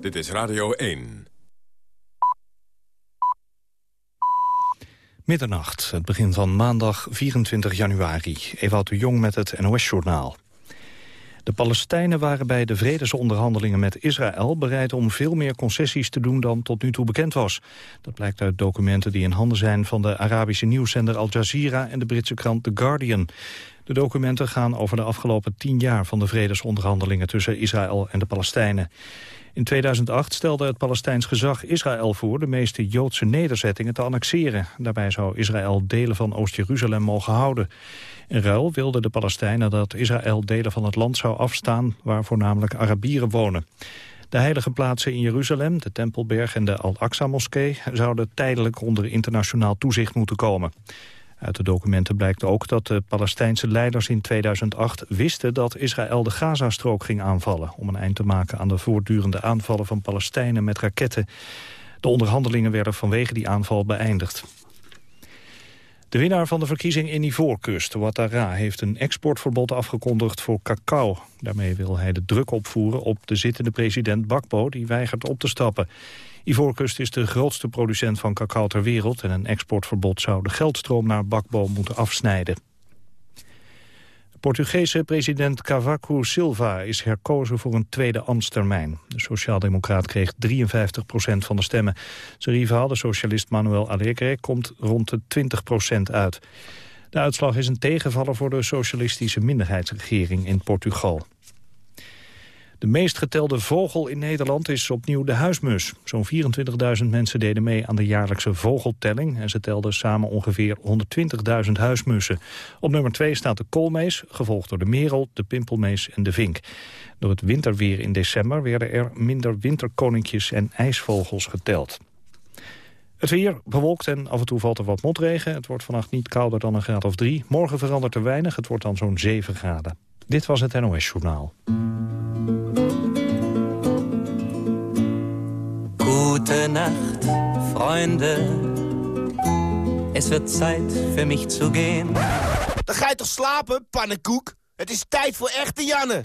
Dit is Radio 1. Middernacht, het begin van maandag 24 januari. Ewout de Jong met het NOS-journaal. De Palestijnen waren bij de vredesonderhandelingen met Israël bereid om veel meer concessies te doen dan tot nu toe bekend was. Dat blijkt uit documenten die in handen zijn van de Arabische nieuwszender Al Jazeera en de Britse krant The Guardian. De documenten gaan over de afgelopen tien jaar van de vredesonderhandelingen tussen Israël en de Palestijnen. In 2008 stelde het Palestijns gezag Israël voor de meeste Joodse nederzettingen te annexeren. Daarbij zou Israël delen van Oost-Jeruzalem mogen houden. In ruil wilden de Palestijnen dat Israël delen van het land zou afstaan waar voornamelijk Arabieren wonen. De heilige plaatsen in Jeruzalem, de Tempelberg en de Al-Aqsa-moskee... zouden tijdelijk onder internationaal toezicht moeten komen. Uit de documenten blijkt ook dat de Palestijnse leiders in 2008 wisten dat Israël de Gazastrook ging aanvallen... om een eind te maken aan de voortdurende aanvallen van Palestijnen met raketten. De onderhandelingen werden vanwege die aanval beëindigd. De winnaar van de verkiezing in Ivoorkust, Ouattara, heeft een exportverbod afgekondigd voor cacao. Daarmee wil hij de druk opvoeren op de zittende president Bakbo, die weigert op te stappen. Ivoorkust is de grootste producent van cacao ter wereld... en een exportverbod zou de geldstroom naar Bakbo moeten afsnijden. De Portugese president Cavaco Silva is herkozen voor een tweede ambtstermijn. De sociaaldemocraat kreeg 53% van de stemmen. Zijn rivaal, de socialist Manuel Alegre, komt rond de 20% uit. De uitslag is een tegenvaller voor de socialistische minderheidsregering in Portugal. De meest getelde vogel in Nederland is opnieuw de huismus. Zo'n 24.000 mensen deden mee aan de jaarlijkse vogeltelling... en ze telden samen ongeveer 120.000 huismussen. Op nummer 2 staat de koolmees, gevolgd door de merel, de pimpelmees en de vink. Door het winterweer in december werden er minder winterkoninkjes en ijsvogels geteld. Het weer bewolkt en af en toe valt er wat motregen. Het wordt vannacht niet kouder dan een graad of drie. Morgen verandert er weinig, het wordt dan zo'n 7 graden. Dit was het NOS Journaal. Gute Nacht, Freunde. Es wird Zeit für mich zu gehen. Dan ga je toch slapen, pannenkoek? Het is tijd voor echte Janne.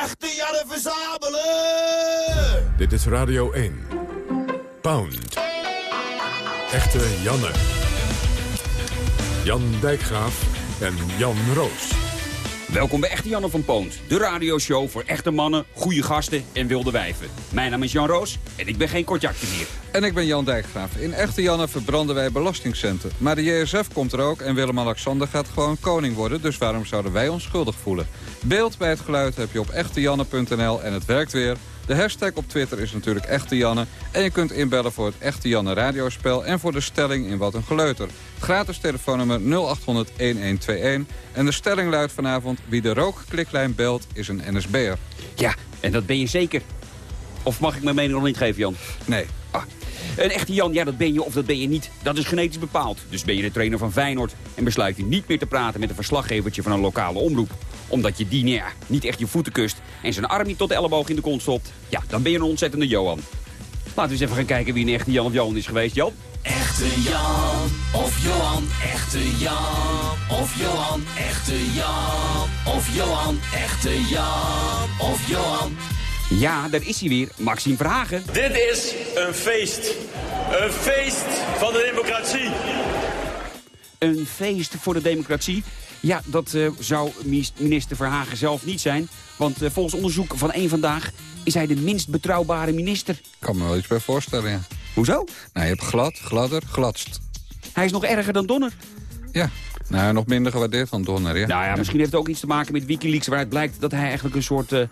Echte Janne verzamelen! Dit is Radio 1. Pound. Echte Janne. Jan Dijkgraaf en Jan Roos. Welkom bij Echte Janne van Poont, de radioshow voor echte mannen, goede gasten en wilde wijven. Mijn naam is Jan Roos en ik ben geen kortjakje meer. En ik ben Jan Dijkgraaf. In Echte Janne verbranden wij belastingcenten. Maar de JSF komt er ook en Willem-Alexander gaat gewoon koning worden... dus waarom zouden wij ons schuldig voelen? Beeld bij het geluid heb je op echtejanne.nl en het werkt weer... De hashtag op Twitter is natuurlijk Echte Janne. En je kunt inbellen voor het Echte Janne radiospel... en voor de stelling in Wat een Geleuter. Gratis telefoonnummer 0800-1121. En de stelling luidt vanavond... wie de rookkliklijn belt is een NSB'er. Ja, en dat ben je zeker. Of mag ik mijn mening nog niet geven, Jan? Nee. Een echte Jan, ja, dat ben je of dat ben je niet. Dat is genetisch bepaald. Dus ben je de trainer van Feyenoord en besluit je niet meer te praten met een verslaggevertje van een lokale omroep. Omdat je die nou ja, niet echt je voeten kust en zijn arm niet tot de elleboog in de kont stopt. Ja, dan ben je een ontzettende Johan. Laten we eens even gaan kijken wie een echte Jan of Johan is geweest, Jan. Echte Jan of Johan, echte Jan of Johan, echte Jan of Johan, echte Jan of Johan. Ja, daar is hij weer, Maxime Verhagen. Dit is een feest. Een feest van de democratie. Een feest voor de democratie. Ja, dat eh, zou minister Verhagen zelf niet zijn. Want eh, volgens onderzoek van één Vandaag is hij de minst betrouwbare minister. Ik kan me wel iets bij voorstellen, ja. Hoezo? Nou, je hebt glad, gladder, gladst. Hij is nog erger dan Donner. Ja, nou, nog minder gewaardeerd dan Donner, ja. Nou ja, misschien heeft het ook iets te maken met Wikileaks... waaruit blijkt dat hij eigenlijk een soort eh,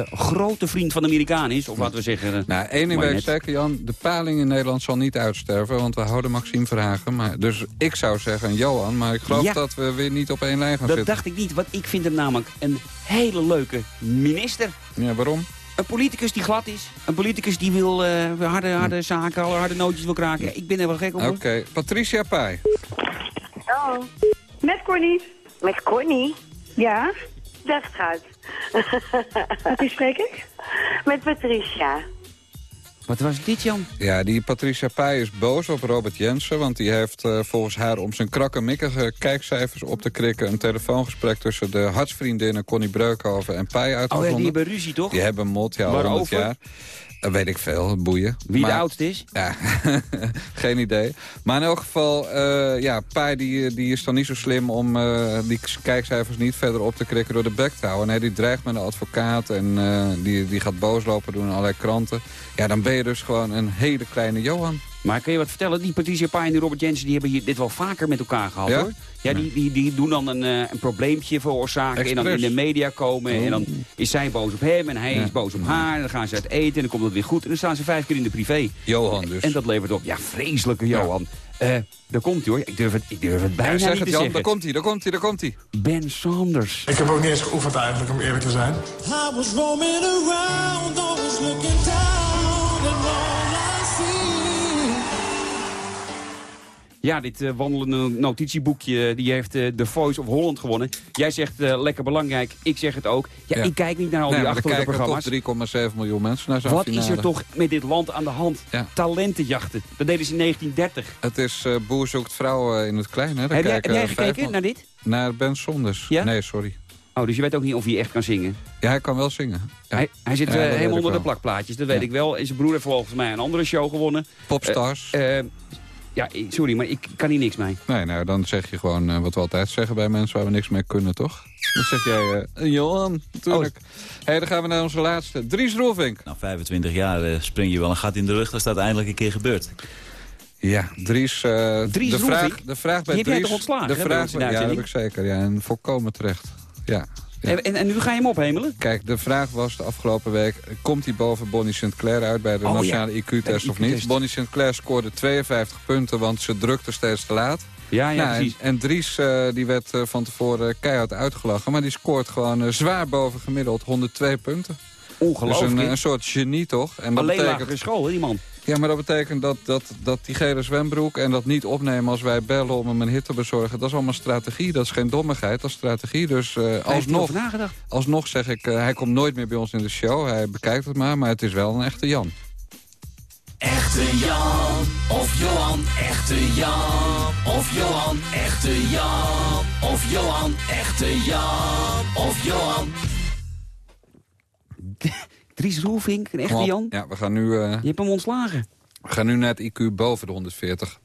eh, grote vriend van de Amerikaan is. Of laten we zeggen... uh, Nou, één ding weet ik zeker, Jan. De paling in Nederland zal niet uitsterven, want we houden Maxime Verhagen. Maar, dus ik zou zeggen Johan, maar ik geloof Ja. dat we weer niet op één lijn gaan Dat zitten. dacht ik niet, want ik vind hem namelijk een hele leuke minister. Ja, waarom? Een politicus die glad is. Een politicus die wil eh, harde, harde zaken, harde nootjes wil kraken. Ja, ik ben er wel gek op. Oké, Patricia Pai. Hallo. Met Corny. Met Connie. Ja, Dag schat. met wie spreek ik? Met Patricia. Wat was dit, Jan? Ja, die Patricia Pai is boos op Robert Jensen... want die heeft uh, volgens haar om zijn krakkemikkige kijkcijfers op te krikken... een telefoongesprek tussen de hartsvriendinnen Connie Breukhoven en Pai uitgevonden. Oh ja, die hebben ruzie, toch? Die hebben mot, ja, al 100 jaar. Dat weet ik veel, boeien. Wie maar, de oudste is? Ja, geen idee. Maar in elk geval, uh, ja, Pai die, die is dan niet zo slim om uh, die kijkcijfers niet verder op te krikken door de bek te houden. Nee, die dreigt met een advocaat en uh, die, die gaat boos lopen doen in allerlei kranten. Ja, dan ben je dus gewoon een hele kleine Johan. Maar kun je wat vertellen? Die Patricia Pai en die Robert Jensen die hebben hier dit wel vaker met elkaar gehad, ja? hoor. Ja, die, die, die doen dan een, uh, een probleempje veroorzaken en dan in de media komen. Oh. En dan is zij boos op hem en hij ja. is boos op haar. En dan gaan ze uit eten en dan komt het weer goed. En dan staan ze vijf keer in de privé. Johan dus. En dat levert op. Ja, vreselijke Johan. Ja. Uh, daar komt hij hoor. Ik durf het, ik durf het bijna ja, zeg niet het, te Jan, zeggen. Daar komt hij, daar komt hij, daar komt hij. Ben Sanders. Ik heb ook niet eens geoefend eigenlijk, om eerlijk te zijn. I was roaming around, always looking down Ja, dit uh, wandelende notitieboekje die heeft uh, The Voice of Holland gewonnen. Jij zegt uh, lekker belangrijk, ik zeg het ook. Ja, ja. ik kijk niet naar al die nee, achterlijke programma's. Er kijken 3,7 miljoen mensen naar zo'n Wat finale. is er toch met dit land aan de hand? Ja. Talentenjachten, dat deden ze in 1930. Het is Boer zoekt vrouw in het klein, hè? Heb jij, heb jij gekeken naar dit? Naar Ben Sonders. Ja? Nee, sorry. Oh, dus je weet ook niet of hij echt kan zingen? Ja, hij kan wel zingen. Ja. Hij, hij, zit ja, uh, helemaal onder wel. de plakplaatjes, dat weet ik wel. En zijn broer heeft volgens mij een andere show gewonnen. Popstars. Uh, uh, ja, sorry, maar ik kan hier niks mee. Nee, nou, dan zeg je gewoon uh, wat we altijd zeggen bij mensen waar we niks mee kunnen, toch? Dan zeg jij, uh, Johan, natuurlijk. Oh. hey, dan gaan we naar onze laatste. Dries Roelvink. Nou, 25 jaar uh, spring je wel een gat in de rug als dat eindelijk een keer gebeurt. Ja, Dries, uh, Dries de, vraag, de vraag bij Die Dries... heb jij toch ontslagen, de vraag, bij Ja, dat heb ik zeker. Ja, en volkomen terecht. Ja. Ja. En, en, nu ga je hem ophemelen? Kijk, de vraag was de afgelopen week... komt hij boven Bonnie Sinclair uit bij de Oh, nationale ja. IQ-test of niet? Bonnie Sinclair scoorde 52 punten, want ze drukte steeds te laat. Ja, ja, Nou, en, precies. en Dries uh, die werd uh, van tevoren keihard uitgelachen... maar die scoort gewoon uh, zwaar boven gemiddeld 102 punten. Ongelooflijk. Dus een, een soort genie, toch? En dat Alleen betekent... lagere school, hè, die man. Ja, maar dat betekent dat, dat, dat die gele zwembroek en dat niet opnemen als wij bellen om hem een hit te bezorgen... dat is allemaal strategie, dat is geen dommigheid, dat is strategie. Dus uh, Hij alsnog, alsnog zeg ik, uh, hij komt nooit meer bij ons in de show. Hij bekijkt het maar, maar het is wel een echte Jan. Echte Jan of Johan, echte Jan of Johan, echte Jan of Johan, echte Jan of Johan. Dries Roelvink, een echte Jan. Ja, we gaan nu... Uh, Je hebt hem ontslagen. We gaan nu naar het IQ boven de 140.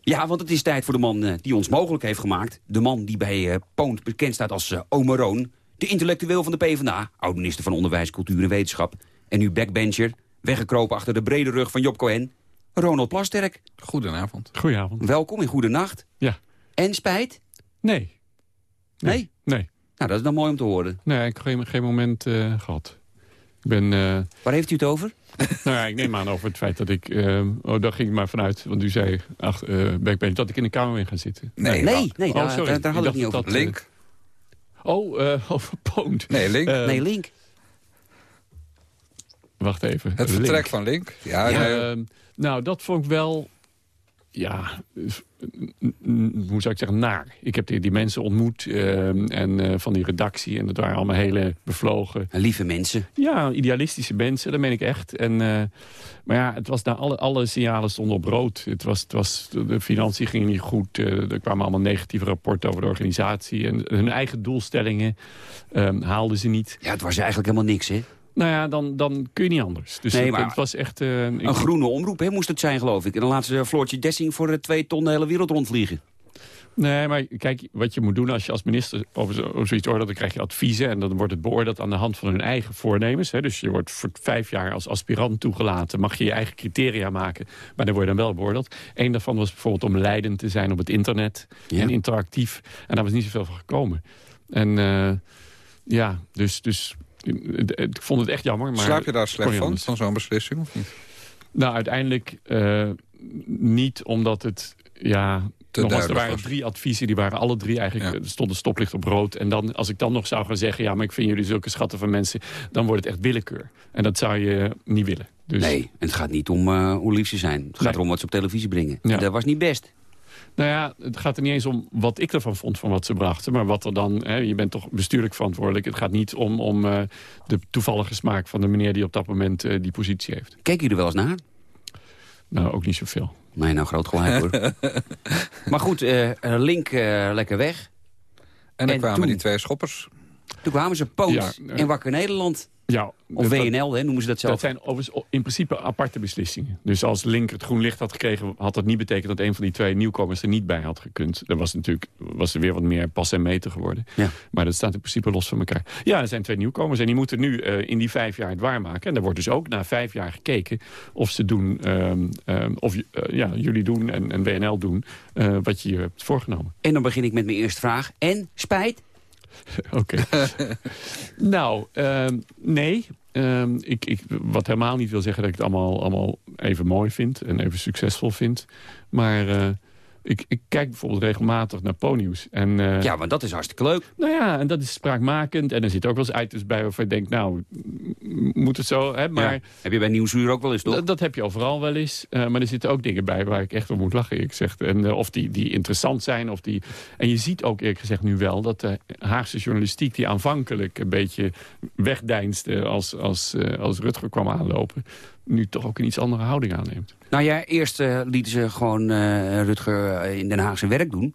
Ja, want het is tijd voor de man uh, die ons mogelijk heeft gemaakt. De man die bij uh, Poont bekend staat als uh, Omeroon. De intellectueel van de PvdA. Oud-minister van Onderwijs, Cultuur en Wetenschap. En nu backbencher. Weggekropen achter de brede rug van Job Cohen. Ronald Plasterk. Goedenavond. Goedenavond. Welkom in Goede Nacht. Ja. En spijt? Nee. Nee? Nee. nee. Nou, dat is dan mooi om te horen. Nee, ik heb geen, geen moment uh, gehad. Ik ben... Uh... Waar heeft u het over? nou ja, ik neem aan over het feit dat ik... Uh, oh, daar ging ik maar vanuit, want u zei ach, uh, backbench, dat ik in de kamer ben gaan zitten. Nee, nee, nee oh, daar, sorry. daar, daar had ik niet over. Dat, Link? Oh, uh, over Poont. Nee, Link. nee, Link. Wacht even. Het vertrek Link. van Link? Ja, ja nee. nou, dat vond ik wel... Ja, hoe zou ik zeggen, naar. Ik heb die, die mensen ontmoet uh, en uh, van die redactie. En dat waren allemaal hele bevlogen... Lieve mensen. Ja, idealistische mensen, dat meen ik echt. En, uh, maar ja, het was daar alle, alle signalen stonden op rood. Het was, het was, de financiën gingen niet goed. er kwamen allemaal negatieve rapporten over de organisatie. En hun eigen doelstellingen um, haalden ze niet. Ja, het was eigenlijk helemaal niks, hè? Nou ja, dan, dan kun je niet anders. Dus nee, maar het was echt... Uh, een ik, groene omroep hè, moest het zijn, geloof ik. En dan laten ze Floortje Dessing voor uh, twee ton de hele wereld rondvliegen. Nee, maar kijk, wat je moet doen als je als minister over, zo, over zoiets oordeelt... dan krijg je adviezen en dan wordt het beoordeeld aan de hand van hun eigen voornemens. Hè. Dus je wordt voor vijf jaar als aspirant toegelaten. Mag je je eigen criteria maken, maar dan word je dan wel beoordeeld. Eén daarvan was bijvoorbeeld om leidend te zijn op het internet ja. en interactief. En daar was niet zoveel van gekomen. En uh, ja, dus... dus ik vond het echt jammer. Maar Slaap je daar slecht van, van zo'n beslissing, of niet? Nou, uiteindelijk uh, niet, omdat het... Ja, nogmaals, er waren was. drie adviezen, die waren alle drie eigenlijk... Ja. Er stond een stoplicht op rood. En dan, als ik dan nog zou gaan zeggen... ja, maar ik vind jullie zulke schatten van mensen... dan wordt het echt willekeur. En dat zou je niet willen. Dus... Nee, het gaat niet om uh, hoe lief ze zijn. Het gaat nee. erom wat ze op televisie brengen. Ja. Dat was niet best. Nou ja, het gaat er niet eens om wat ik ervan vond van wat ze brachten. Maar wat er dan, hè, je bent toch bestuurlijk verantwoordelijk. Het gaat niet om, om uh, de toevallige smaak van de meneer die op dat moment uh, die positie heeft. Keken jullie er wel eens naar? Nou, ook niet zoveel. Nee, nou groot gelijk hoor. maar goed, uh, Link lekker weg. En dan kwamen toen, die twee schoppers. Toen kwamen ze poot ja, in Wakker Nederland. Ja, of WNL, hè, noemen ze dat zelf. Dat zijn overigens in principe aparte beslissingen. Dus als Link het groen licht had gekregen... had dat niet betekend dat een van die twee nieuwkomers er niet bij had gekund. Dan was, natuurlijk, was er weer wat meer pas en meten geworden. Ja. Maar dat staat in principe los van elkaar. Ja, er zijn twee nieuwkomers en die moeten nu uh, in die vijf jaar het waarmaken. En er wordt dus ook na vijf jaar gekeken of ze doen... Um, um, of uh, ja, jullie doen en, en WNL doen uh, wat je je hebt voorgenomen. En dan begin ik met mijn eerste vraag. En spijt? Oké. nou, uh, nee. Uh, ik, ik, wat helemaal niet wil zeggen dat ik het allemaal, allemaal even mooi vind... en even succesvol vind. Maar uh, ik, ik, kijk bijvoorbeeld regelmatig naar Ponyus. En, uh, ja, want dat is hartstikke leuk. Nou ja, en dat is spraakmakend. En er zit ook wel eens items bij waarvan je denkt, nou, moet het zo? Hè? Maar, ja. Heb je bij Nieuwsuur ook wel eens, toch? Dat heb je overal wel eens. Uh, maar er zitten ook dingen bij waar ik echt om moet lachen, ik zeg. En, uh, of die, die interessant zijn. Of die... En je ziet ook eerlijk gezegd nu wel dat de Haagse journalistiek... die aanvankelijk een beetje wegdeinste als, als, als Rutger kwam aanlopen nu toch ook een iets andere houding aanneemt. Nou ja, eerst uh, lieten ze gewoon uh, Rutger in Den Haag zijn werk doen.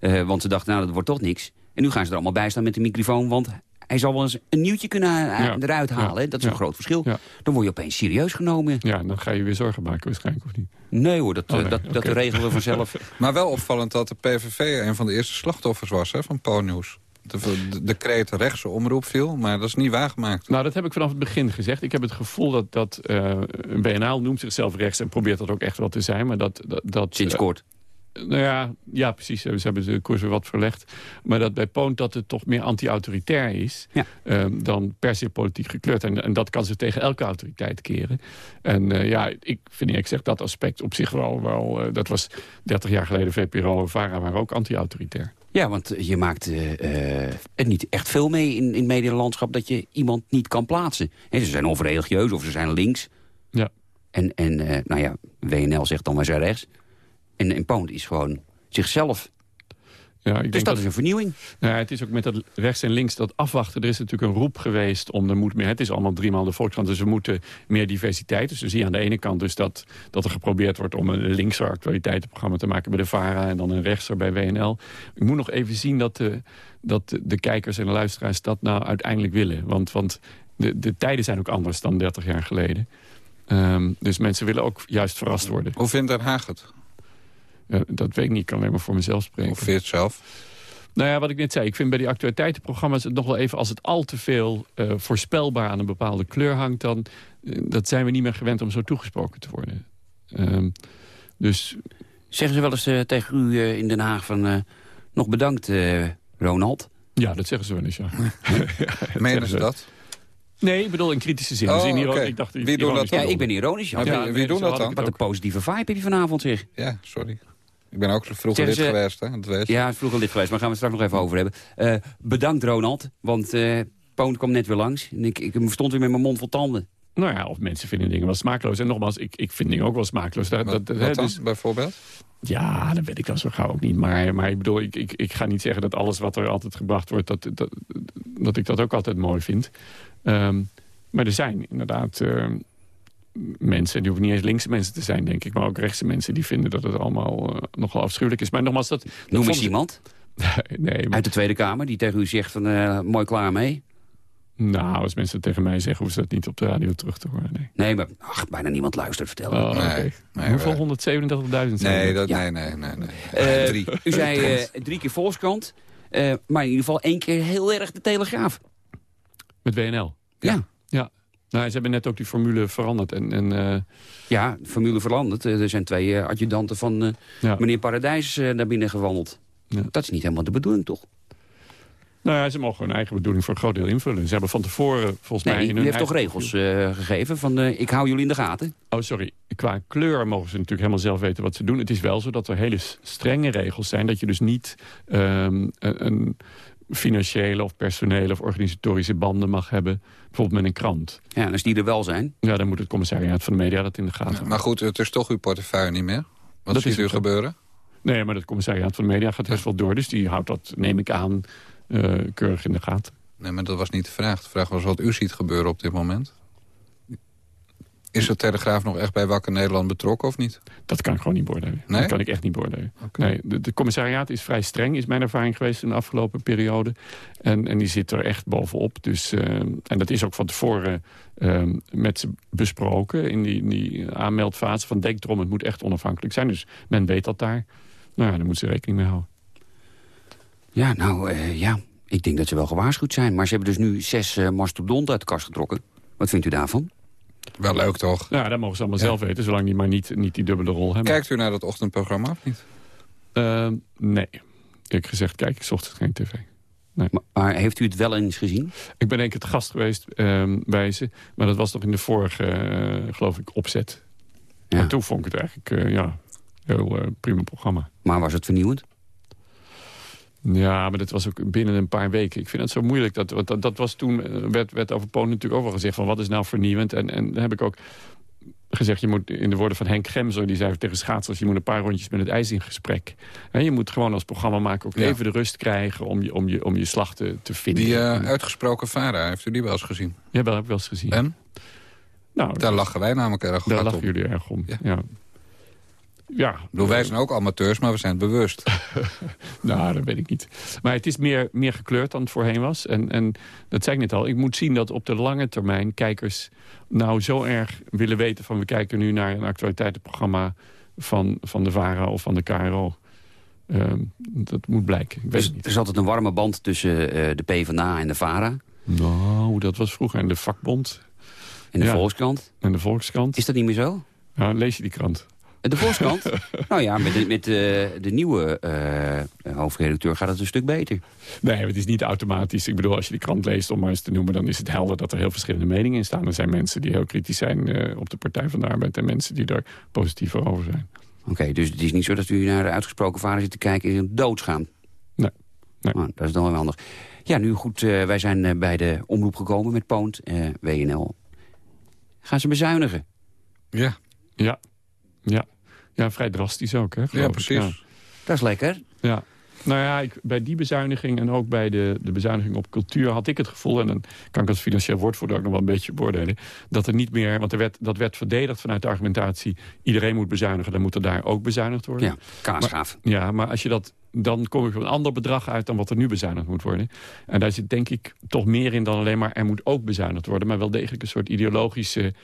Uh, want ze dachten, nou, dat wordt toch niks. En nu gaan ze er allemaal bij staan met de microfoon... want hij zal wel eens een nieuwtje kunnen ja. eruit halen. Ja. Dat is een groot verschil. Dan word je opeens serieus genomen. Ja, dan ga je weer zorgen maken waarschijnlijk, of niet? Nee hoor, dat, oh, nee. dat, okay. dat regelen we vanzelf. maar wel opvallend dat de PVV een van de eerste slachtoffers was hè, van Po-nieuws de, de, de kreet rechtse omroep viel, maar dat is niet waargemaakt. Nou, dat heb ik vanaf het begin gezegd. Ik heb het gevoel dat, dat uh, een BNL noemt zichzelf rechts... en probeert dat ook echt wel te zijn, maar dat... dat, dat Sinds kort. Uh, nou ja, ja, precies. Ze hebben de koers weer wat verlegd. Maar dat bij Poont dat het toch meer anti-autoritair is... Ja. Uh, dan per se politiek gekleurd. En, en dat kan ze tegen elke autoriteit keren. En uh, ja, ik vind ik zeg dat aspect op zich wel... wel dat was 30 jaar geleden VPRO en VARA waren ook anti-autoritair. Ja, want je maakt uh, er niet echt veel mee in, in het medialandschap... dat je iemand niet kan plaatsen. He, ze zijn of religieus of ze zijn links. Ja. En, en uh, nou ja, WNL zegt dan wij zijn rechts. En, en Pound is gewoon zichzelf ja, ik dus denk dat, dat, is een vernieuwing. Nou, het is ook met dat rechts en links dat afwachten. Er is natuurlijk een roep geweest om er moet meer. Het is allemaal driemaal de Volkskrant, dus we moeten meer diversiteit. Dus dan zie je aan de ene kant dus dat, dat er geprobeerd wordt om een linkse actualiteitenprogramma te maken bij de VARA en dan een rechtser bij WNL. Ik moet nog even zien dat de, dat de kijkers en de luisteraars dat nou uiteindelijk willen. Want, want de, de tijden zijn ook anders dan 30 jaar geleden. Um, dus mensen willen ook juist verrast worden. Hoe vindt Den Haag het? Uh, dat weet ik niet, ik kan alleen maar voor mezelf spreken. Of vind je het zelf? Nou ja, wat ik net zei, ik vind bij die actualiteitenprogramma's... het nog wel even als het al te veel uh, voorspelbaar aan een bepaalde kleur hangt... dan uh, dat zijn we niet meer gewend om zo toegesproken te worden. Um, dus... Zeggen ze wel eens uh, tegen u in Den Haag van... nog bedankt, Ronald? Ja, dat zeggen ze wel eens, ja. Menen ze dat? Nee, ik bedoel in kritische zin. Oh, dus in okay. ik dacht, wie doen dat Ja, ik ben ironisch. Ja. Ja, wie, wie doen dat dan? Wat een positieve vibe heb je vanavond, zeg. Ja, sorry. Ik ben ook vroeger lid geweest, hè? Dat weet ja, vroeger lid geweest, maar gaan we het straks nog even over hebben. Uh, bedankt, Ronald, want uh, Poon kwam net weer langs. En ik, ik stond weer met mijn mond vol tanden. Nou ja, of mensen vinden dingen wel smaakloos. En nogmaals, ik, ik vind dingen ook wel smaakloos. Dat, wat, dat, wat dan, dus, bijvoorbeeld? Ja, dat weet ik dan zo gauw ook niet. Maar, maar ik bedoel, ik, ik, ik ga niet zeggen dat alles wat er altijd gebracht wordt... dat, dat, dat ik dat ook altijd mooi vind. Um, maar er zijn inderdaad... Uh, mensen, die hoeven niet eens linkse mensen te zijn, denk ik... maar ook rechtse mensen die vinden dat het allemaal uh, nogal afschuwelijk is. Maar nogmaals, dat... Noem eens iemand nee, maar... uit de Tweede Kamer die tegen u zegt van uh, mooi klaar mee? Nou, als mensen dat tegen mij zeggen, hoeven ze dat niet op de radio terug te horen. Nee, nee maar ach, bijna niemand luistert, vertellen. Oh, okay. nee, Hoeveel? 137.000 nee, dat, ja. nee, nee, nee, nee. drie. U zei drie keer Volkskrant, maar in ieder geval één keer heel erg de Telegraaf. Met WNL? Ja. Ja, nou, ze hebben net ook die formule veranderd. En, en, uh... Ja, formule veranderd. Er zijn twee uh, adjudanten van ja. meneer Paradijs naar binnen gewandeld. Ja. Dat is niet helemaal de bedoeling, toch? Nou ja, ze mogen hun eigen bedoeling voor een groot deel invullen. Ze hebben van tevoren volgens nee, mij... u heeft toch regels gegeven van ik hou jullie in de gaten? Oh, sorry. Qua kleur mogen ze natuurlijk helemaal zelf weten wat ze doen. Het is wel zo dat er hele strenge regels zijn. Dat je dus niet um, een financiële of personele of organisatorische banden mag hebben. Bijvoorbeeld met een krant. Ja, en als die er wel zijn? Ja, dan moet het commissariaat van de media dat in de gaten ja, Maar goed, het is toch uw portefeuille niet meer? Wat dat ziet u gebeuren? Nee, maar het commissariaat van de media gaat best wel door. Dus die houdt dat, neem ik aan, eh, keurig in de gaten. Nee, maar dat was niet de vraag. De vraag was wat u ziet gebeuren op dit moment. Is de Telegraaf nog echt bij Wakker Nederland betrokken of niet? Dat kan ik gewoon niet beoordelen. Nee? Dat kan ik echt niet beoordelen. Nee, de, de commissariaat is vrij streng, is mijn ervaring geweest in de afgelopen periode. En, en die zit er echt bovenop. Dus, eh, en dat is ook van tevoren eh, met ze besproken in die, in die aanmeldfase van denk erom, het moet echt onafhankelijk zijn. Dus men weet dat daar. Nou ja, daar moeten ze rekening mee houden. Ja, nou eh, ja, ik denk dat ze wel gewaarschuwd zijn. Maar ze hebben dus nu zes uh, mastodonten uit de kast getrokken. Wat vindt u daarvan? Wel leuk, toch? Ja, dat mogen ze allemaal zelf weten, zolang die maar niet, niet die dubbele rol hebben. Kijkt u naar dat ochtendprogramma of niet? Uh, nee. Ik gezegd, kijk, ik zocht geen tv. Nee. Maar, maar, heeft u het wel eens gezien? Ik ben denk ik het gast geweest uh, bij ze. Maar dat was nog in de vorige, uh, geloof ik, opzet. Ja. En toen vond ik het eigenlijk, uh, ja, heel prima programma. Maar was het vernieuwend? Ja, maar dat was ook binnen een paar weken. Ik vind het zo moeilijk. Dat, want dat, dat was toen, eh, werd, werd over Polen natuurlijk ook wel gezegd... van wat is nou vernieuwend? En, en dan heb ik ook gezegd, je moet in de woorden van Henk Gemser... die zei tegen schaatsers, je moet een paar rondjes met het ijs in gesprek. En je moet gewoon als programma maken ook ja. even de rust krijgen... om je, om je, om je slag te, te vinden. Die uh, uitgesproken VARA, heeft u die wel eens gezien? Ja, wel heb ik wel eens gezien. En? Nou, daar lachen wij namelijk erg Daar lachen om. jullie erg om, ja. ja. Ja. Bedoel, wij zijn ook amateurs, maar we zijn het bewust. nou, dat weet ik niet. Maar het is meer, meer gekleurd dan het voorheen was. En, en dat zei ik net al. Ik moet zien dat op de lange termijn kijkers nou zo erg willen weten... van we kijken nu naar een actualiteitenprogramma van, van de VARA of van de KRO. Uh, dat moet blijken. Ik weet dus het niet. er is altijd een warme band tussen uh, de PvdA en de VARA? Nou, dat was vroeger. En de vakbond. En de ja. Volkskrant? En de Volkskrant. Is dat niet meer zo? Ja, lees je die krant? De Volkskrant? nou ja, met de, met de, de nieuwe uh, hoofdredacteur gaat het een stuk beter. Nee, het is niet automatisch. Ik bedoel, als je die krant leest, om maar eens te noemen... dan is het helder dat er heel verschillende meningen in staan. Er zijn mensen die heel kritisch zijn uh, op de Partij van de Arbeid... en mensen die daar positiever over zijn. Oké, okay, dus het is niet zo dat u naar de uitgesproken vader zit te kijken... en doodsgaan? Nee. nee. Oh, dat is dan wel handig. Ja, nu goed, uh, wij zijn bij de omroep gekomen met Poont, WNL. Gaan ze bezuinigen? Ja. Ja. Ja. Ja, vrij drastisch ook, hè? Ja, precies. Ja. Dat is lekker. Ja. Nou ja, ik, bij die bezuiniging en ook bij de, de bezuiniging op cultuur... had ik het gevoel, en dan kan ik als financieel woordvoerder ook nog wel een beetje beoordelen... dat er niet meer, want er werd, dat werd verdedigd vanuit de argumentatie... iedereen moet bezuinigen, dan moet er daar ook bezuinigd worden. Ja, kaasgaaf. Maar, ja, maar als je dat, dan kom ik op een ander bedrag uit dan wat er nu bezuinigd moet worden. En daar zit denk ik toch meer in dan alleen maar... er moet ook bezuinigd worden, maar wel degelijk een soort ideologische...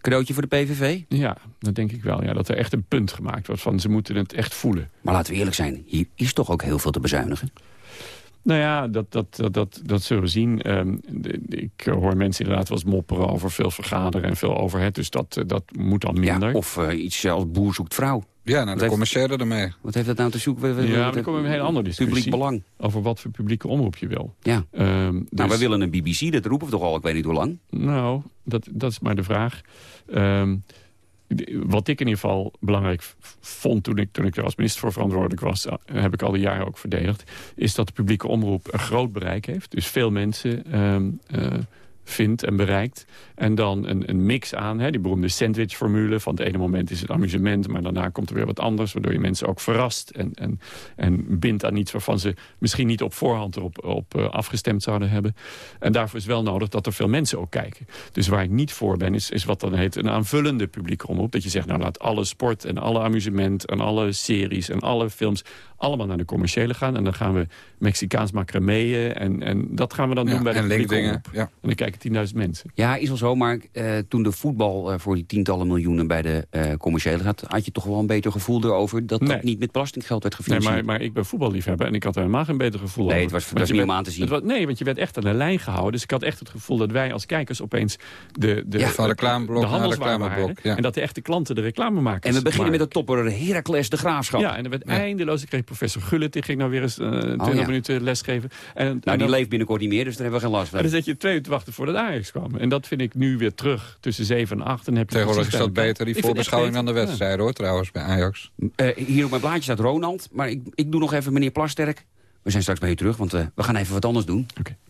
Cadeautje voor de PVV? Ja, dat denk ik wel. Ja, dat er echt een punt gemaakt wordt van ze moeten het echt voelen. Maar laten we eerlijk zijn, hier is toch ook heel veel te bezuinigen? Nou ja, dat, dat, dat, dat, dat zullen we zien. Um, de, ik hoor mensen inderdaad wel eens mopperen over veel vergaderen en veel overheid. Dus dat, dat moet dan minder. Ja, of uh, iets als boer zoekt vrouw. Ja, nou, de commerciële ermee. Wat heeft dat nou te zoeken? We, ja, maar dan komen we in een hele andere discussie. Publiek belang. Over wat voor publieke omroep je wil. Ja. Um, dus... Nou, we willen een BBC, dat roepen we toch al, ik weet niet hoe lang. Nou, dat, dat is maar de vraag. Um, wat ik in ieder geval belangrijk vond toen ik, toen ik er als minister voor verantwoordelijk was... heb ik al die jaren ook verdedigd... is dat de publieke omroep een groot bereik heeft. Dus veel mensen um, uh, vindt en bereikt. En dan een, een mix aan, hè, die beroemde sandwichformule... van het ene moment is het amusement, maar daarna komt er weer wat anders... waardoor je mensen ook verrast en, en, en bindt aan iets... waarvan ze misschien niet op voorhand erop op, uh, afgestemd zouden hebben. En daarvoor is wel nodig dat er veel mensen ook kijken. Dus waar ik niet voor ben, is, is wat dan heet een aanvullende publieke omroep. Dat je zegt, nou laat alle sport en alle amusement... en alle series en alle films allemaal naar de commerciële gaan. En dan gaan we Mexicaans macrameeën. En, en dat gaan we dan ja, doen bij de en publieke ja. En dan kijken 10.000 mensen. Ja, is wel zo, maar uh, toen de voetbal uh, voor die tientallen miljoenen bij de uh, commerciële gaat... had je toch wel een beter gevoel erover dat Nee. dat niet met belastinggeld werd Nee, gefinancierd. maar, maar ik ben voetballiefhebber en ik had er helemaal geen beter gevoel Nee, over. het was- het was niet om aan te zien. het was- nee, want je werd echt aan de lijn gehouden. Dus ik had echt het gevoel dat wij als kijkers opeens de, de, Ja, van reclameblok de naar handelswaar reclameblok, waren. ja. En dat de echte klanten de reclamemakers en we beginnen met de topper Heracles de Graafschap. Ja, en er werd eindeloos. Ik kreeg professor Gullit, die ging nou weer eens eh 20 Oh, ja. minuten lesgeven. En, en Nou, die dan- leeft binnenkort niet meer, dus daar hebben we geen last en van. dan zet je twee uur te wachten voordat Ajax kwam. En dat vind ik nu weer terug tussen 7 en 8. En heb je Tegenwoordig is dat beter, die voorbeschouwing dan de wedstrijd, hoor, trouwens, bij Ajax. Eh, hier op mijn blaadje staat Ronald, maar ik, ik doe nog even meneer Plasterk. We zijn straks bij je terug, want eh, we gaan even wat anders doen.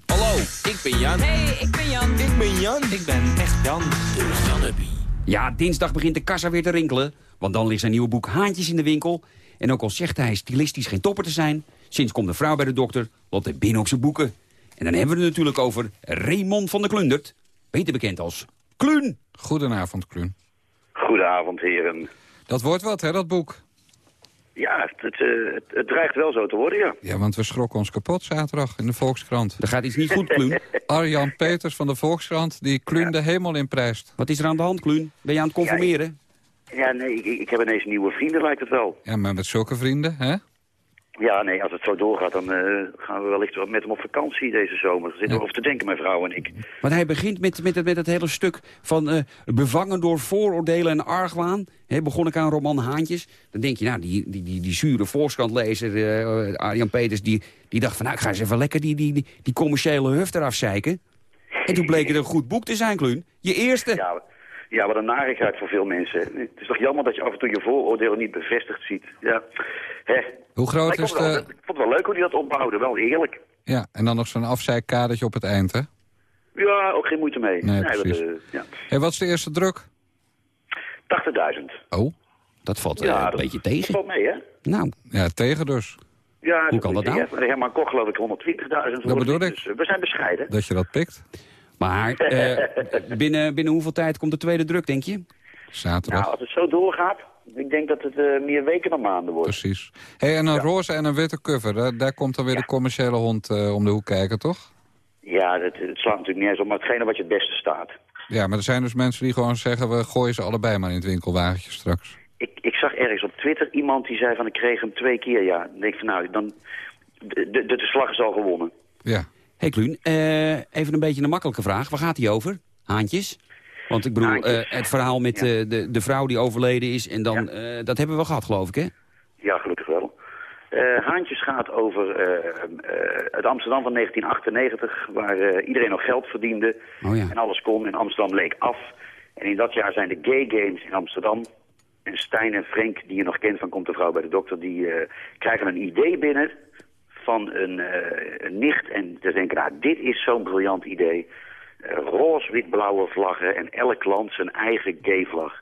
Hallo, ik ben Jan. Hey, ik ben Jan. Ik ben Jan. Ik ben echt Jan. Ja, dinsdag begint de kassa weer te rinkelen. Want dan ligt zijn nieuwe boek Haantjes in de winkel. En ook al zegt hij stilistisch geen topper te zijn... sinds komt de vrouw bij de dokter, loopt hij binnen op zijn boeken. En dan hebben we het natuurlijk over Raymond van der Klundert. Beter bekend als Kluun. Goedenavond, Kluun. Goedenavond, heren. Dat wordt wat, hè, dat boek? Ja, het, het, eh, het, het dreigt wel zo te worden, ja. Ja, want we schrokken ons kapot zaterdag in de Volkskrant. Er gaat iets niet goed, Kluun. Arjan Peters van de Volkskrant, die Kluun de hemel in prijst. Wat is er aan de hand, Kluun? Ben je aan het conformeren? Ja, nee, ik, ik heb ineens nieuwe vrienden, lijkt het wel. Ja, maar met zulke vrienden, hè? Ja, nee, als het zo doorgaat, dan eh, gaan we wellicht wel met hem op vakantie deze zomer. Daar zitten we over te denken, mijn vrouw en ik. Want hij begint met, met, het, met het hele stuk van eh, bevangen door vooroordelen en argwaan. He, begon ik aan Roman Haantjes. Dan denk je, nou, die, die, die, die zure Volkskrantlezer, uh, Arjan Peters... Die, die dacht van, nou, ik ga eens even lekker die, die, die, die commerciële huf eraf zeiken. En toen bleek het een goed boek te zijn, Kluun. Je eerste. Ja, ja, wat een narigheid voor veel mensen. Het is toch jammer dat je af en toe je vooroordelen niet bevestigd ziet. Ja. Hè. Hoe groot is ik, vond wel- de... ik vond het wel leuk hoe hij dat opbouwde, wel eerlijk. Ja, en dan nog zo'n afzijkadertje op het eind, hè? Ja, ook geen moeite mee. Nee, dat, precies. eh, ja. Hé, wat is de eerste druk? 80.000. Oh. Dat valt eh, een dat- beetje Dat tegen. valt mee, hè? Nou, Ja, tegen dus. Ja, Hoe kan dat nou? Herman Koch geloof ik 120.000. Dat bedoel ik. Dus eh, we zijn bescheiden. Dat je dat pikt. Maar eh, binnen, binnen hoeveel tijd komt de tweede druk, denk je? Zaterdag. Nou, als het zo doorgaat, ik denk dat het eh, meer weken dan maanden wordt. Precies. Hé, en een roze en een witte cover. Daar, daar komt dan weer de commerciële hond eh, om de hoek kijken, toch? Ja, het, het slaat natuurlijk niet eens op, maar hetgene wat je het beste staat. Ja, maar er zijn dus mensen die gewoon zeggen... we gooien ze allebei maar in het winkelwagentje straks. Ik, ik zag ergens op Twitter iemand die zei van ik kreeg hem twee keer. Ja, dan denk ik van nou, dan, de, de, de slag is al gewonnen. Ja. Hey, Kluun, eh, even een beetje een makkelijke vraag. Waar gaat die over? Haantjes? Want ik bedoel, eh, het verhaal met eh, de, de vrouw die overleden is... en dan, dat hebben we gehad, geloof ik, hè? Ja, gelukkig wel. Haantjes gaat over het Amsterdam van 1998, waar iedereen nog geld verdiende Oh ja. en alles kon. En Amsterdam leek af. En in dat jaar zijn de gay games in Amsterdam. En Stijn en Frank, die je nog kent van Komt de Vrouw bij de Dokter, die krijgen een idee binnen van een, eh, een nicht. En ze denken, nou, dit is zo'n briljant idee. Eh, roze, wit, blauwe vlaggen en elk land zijn eigen gay vlag.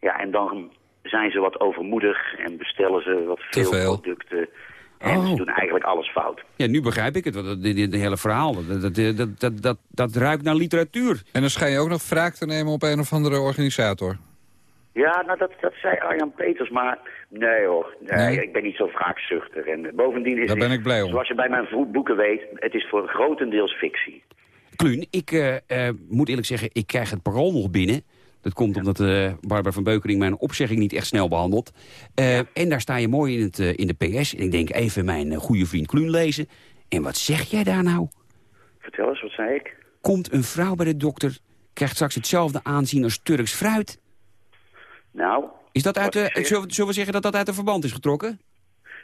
Ja, en dan zijn ze wat overmoedig en bestellen ze wat Te veel, veel. producten. En Oh. ze doen eigenlijk alles fout. Ja, nu begrijp ik het, want dit dit hele verhaal. Dat, dat, dat, dat, dat, dat ruikt naar literatuur. En dan schijn je ook nog wraak te nemen op een of andere organisator. Ja, nou dat, dat zei Arjan Peters, maar nee hoor, nee, Nee? ik ben niet zo wraakzuchtig. En eh, bovendien is Daar ben ik blij om. zoals je bij mijn boeken weet, het is voor grotendeels fictie. Kluun, ik eh, eh, moet eerlijk zeggen, ik krijg het parool nog binnen. Dat komt omdat Barbara van Beukering mijn opzegging niet echt snel behandelt. Eh, En daar sta je mooi in, het, in de PS. En ik denk even mijn goede vriend Kluun lezen. En wat zeg jij daar nou? Vertel eens, wat zei ik? Komt een vrouw bij de dokter, krijgt straks hetzelfde aanzien als Turks fruit? Nou, Is dat uit Wat de, ik zeg? zullen, we, zullen we zeggen dat dat uit de verband is getrokken?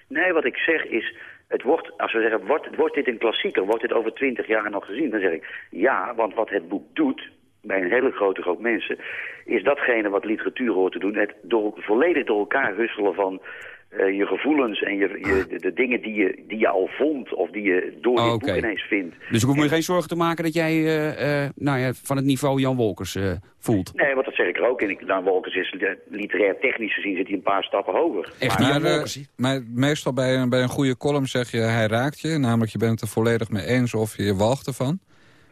nee, wat ik zeg is, het wordt, als we zeggen, wordt, wordt dit een klassieker, wordt dit over twintig jaar nog gezien? Dan zeg ik, ja, want wat het boek doet, bij een hele grote groep mensen, is datgene wat literatuur hoort te doen. Het door, volledig door elkaar husselen van eh, je gevoelens en je, je, de, de dingen die je, die je al vond of die je door dit Ah. Oké. boek ineens vindt. Dus ik hoef me geen zorgen te maken dat jij eh, eh, nou ja, van het niveau Jan Wolkers eh, voelt. Nee, want dat zeg ik er ook in. Ik- Dan Wolkers is literair technisch gezien zit hij een paar stappen hoger. Echt Maar- Jan Maar, Wolkers. hè? maar meestal bij, een- bij een goede column zeg je hij raakt je. Namelijk je bent het er volledig mee eens of je walgt ervan.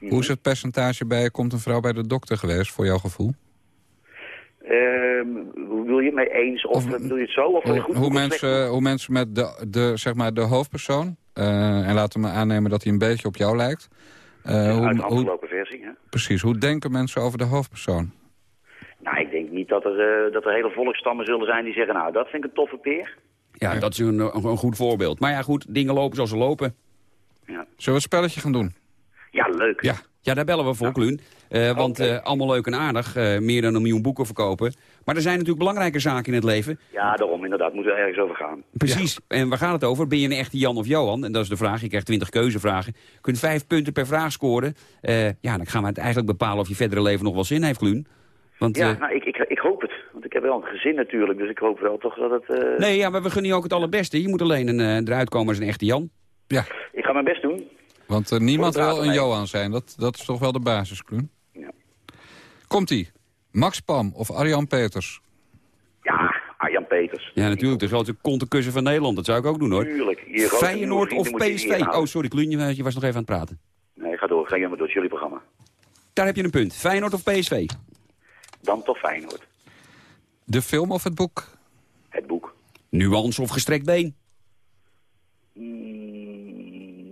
Mhm. Hoe is het percentage bij komt een vrouw bij de dokter geweest voor jouw gevoel? Ehm, hoe wil je het mee eens? Of, Of- bedoel je het zo? Of Hoe, goed, hoe, mensen, hoe mensen met de, de, zeg maar de hoofdpersoon... eh, en laten we aannemen dat hij een beetje op jou lijkt... eh, hoe, Uit de hoe, afgelopen versie, hè? precies, hoe denken mensen over de hoofdpersoon? Nou, ik denk niet dat er, eh, dat er hele volkstammen zullen zijn die zeggen... nou, dat vind ik een toffe peer. Ja, dat is een, een, een goed voorbeeld. Maar ja, goed, dingen lopen zoals ze lopen. Zullen we het spelletje gaan doen? Ja, leuk. Ja, ja daar bellen we voor, Kluun. Eh, want eh, allemaal leuk en aardig, eh, meer dan een miljoen boeken verkopen. Maar er zijn natuurlijk belangrijke zaken in het leven. Ja, daarom inderdaad. Moeten we ergens over gaan. Precies. En waar gaat het over? Ben je een echte Jan of Johan? En dat is de vraag. Je krijgt 20 keuzevragen. Je kunt vijf punten per vraag scoren. Ja, dan gaan we het eigenlijk bepalen of je verdere leven nog wel zin heeft, Kluun. Want, Ja, nou, ik, ik, ik hoop het. Want ik heb wel een gezin natuurlijk. Dus ik hoop wel toch dat het... Nee, ja, maar we gunnen je ook het allerbeste. Je moet alleen een, eruit komen als een echte Jan. Ja, Ik ga mijn best doen. Want niemand wil een. Johan zijn. Dat, dat is toch wel de basis, Kluun? Ja. Komt-ie. Max Pam of Arjan Peters? Ja, Arjan Peters. Ja, natuurlijk. De grote kontenkussen van Nederland. Dat zou ik ook doen, hoor. Tuurlijk. Hier Feyenoord of PSV? Oh, sorry, Kluun, je, je was nog even aan het praten. Nee, ga door. Ga je maar door. Het is jullie programma. Daar heb je een punt. Feyenoord of PSV? Dan toch Feyenoord. De film of het boek? Het boek. Nuance of gestrekt been? Mm,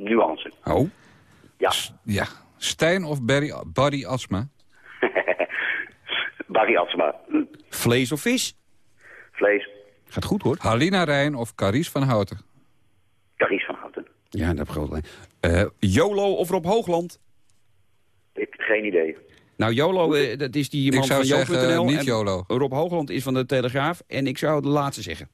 nuance. Oh. Ja. Ja. Stijn of Barry, Barry Asma? Barry Atsma. Vlees of vis? Vlees. Gaat goed, hoor. Halina Rijn of Carice van Houten? Carice van Houten. Ja, dat heb ik groot Eh YOLO of Rob Hoogland? Ik heb geen idee. Nou, YOLO, eh, dat is die Ik man zou van zeggen, Jo.nl. niet en YOLO. Rob Hoogland is van de Telegraaf. En ik zou de laatste zeggen.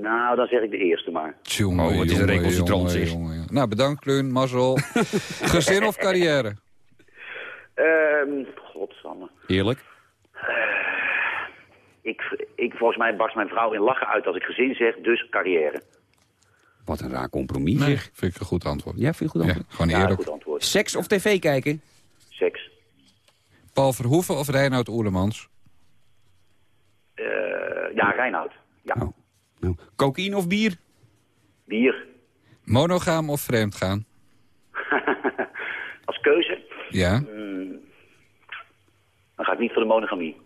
Nou, dan zeg ik de eerste maar. Tjonge, Oh, wat is een recalcitrant. Nou, bedankt Kluun, mazzel. Gezin of carrière? Ehm godsamme. Eerlijk. Ik, ik, volgens mij barst mijn vrouw in lachen uit als ik gezin zeg, dus carrière. Wat een raar compromis, Nee, zeg. vind ik een goed antwoord. Ja, vind je goed Ja, antwoord? gewoon Ja, eerlijk. goed antwoord. Seks of tv kijken? Seks. Paul Verhoeven of Reinoud Oerlemans? Eh, ja, Reinoud. Ja. Oh. Nou, cocaïne of bier? Bier. Monogaam of vreemdgaan? Als keuze, Ja. dan ga ik niet voor de monogamie.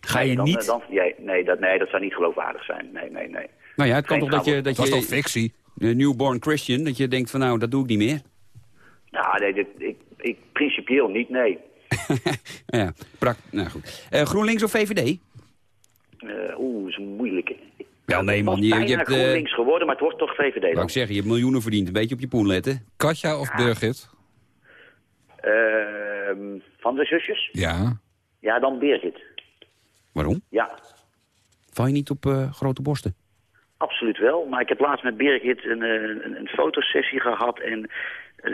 Ga je dan, niet... eh, Dan, jij- nee, dat, nee, dat zou niet geloofwaardig zijn. Nee, nee, nee. Nou ja, het kan toch dat je... Dat was je toch fictie? newborn Christian, dat je denkt van nou, dat doe ik niet meer. Nou, nee, dit, ik, ik, principieel niet, nee. ja, prak, nou goed. Eh, GroenLinks of VVD? Eh, Oeh, dat is een moeilijke. Ik Ja, nee man, je, je hebt... eh, GroenLinks geworden, maar het wordt toch VVD wou dan. ik zeggen, je hebt miljoenen verdiend. Een beetje op je poen letten. Katja of Birgit? Ehm, van de zusjes? Ja. Ja, dan Birgit. Waarom? Ja, Val je niet op eh, grote borsten? absoluut wel. Maar ik heb laatst met Birgit een, eh, een, een fotosessie gehad en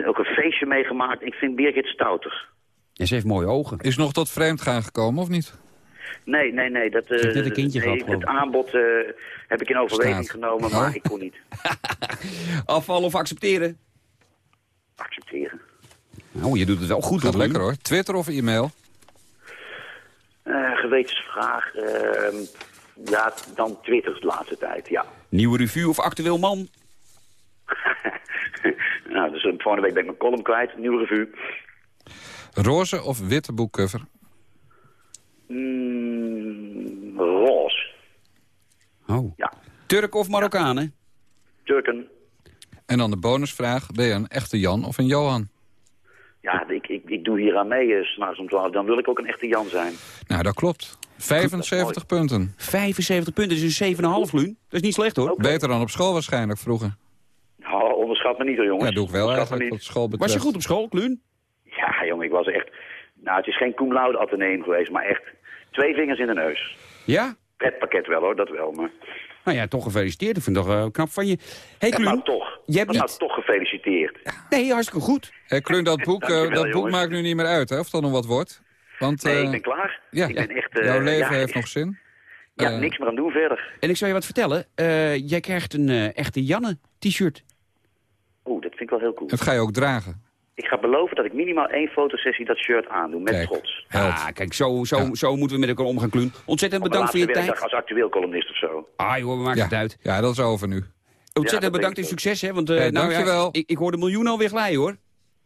ook een feestje meegemaakt. Ik vind Birgit stouter. En ze heeft mooie ogen. Is nog tot vreemdgaan gekomen of niet? Nee, nee, nee. Dat, eh, net een kindje nee, Het aanbod eh, heb ik in overweging Staat. genomen, Oh. maar ik kon niet Afvallen of accepteren? accepteren. Nou, je doet het wel goed. Gaat lekker hoor. Twitter of e-mail? Eh, gewetensvraag. ehm, ja, dan Twitter de laatste tijd, ja. Nieuwe revue of actueel man? nou, dus eh, volgende week ben ik mijn column kwijt. Nieuwe revue. Roze of witte boekcover? Mm, roze. Oh. Ja. Turk of Marokkanen? Turken. En dan de bonusvraag. Ben je een echte Jan of een Johan? Ja, ik, ik, ik doe hier aan mee, 's s'nachts om 12. Dan wil ik ook een echte Jan zijn. Nou, dat klopt. 75 punten. 75 punten, dus een 7,5 Luun. Dat is niet slecht hoor. Beter dan op school waarschijnlijk vroeger. Oh, onderschat me niet hoor, jongens. Ja, doe ik wel Onderschat me eigenlijk niet. wat school betreft. Was je goed op school, Kluun? Ja, jongen, ik was echt... Nou, het is geen cum laude ateneum geweest, maar echt twee vingers in de neus. Ja? Pretpakket wel hoor, dat wel, maar... Nou ja, toch gefeliciteerd. Ik vind het toch eh, knap van je. hey, Kluun. nou toch. Je hebt Maar nou niet... toch gefeliciteerd. Nee, hartstikke goed. Hey, Kluun, dat boek, eh, dat boek maakt nu niet meer uit, hè? Of dat nog wat wordt. Want Nee, eh, ik ben klaar. ja, ik ben echt... eh, jouw leven ja, heeft nog zin. Ja, Eh, niks meer aan doen verder. En ik zou je wat vertellen. Eh, jij krijgt een eh, echte Janne t-shirt. Oeh, dat vind ik wel heel cool. Dat ga je ook dragen. Ik ga beloven dat ik minimaal één fotosessie dat shirt aandoe, met Kijk. trots. Held. Ah, kijk, zo, zo, Ja. zo moeten we met elkaar omgaan, Kluun. Ontzettend Op mijn bedankt voor je tijd. als actueel columnist of zo. Ah joh, we maken Ja. het uit. ja, dat is over nu. Ontzettend bedankt en succes, hè. Want eh, Hey, nou, ja, dankjewel. ik, ik hoor de miljoen alweer glijden, hoor.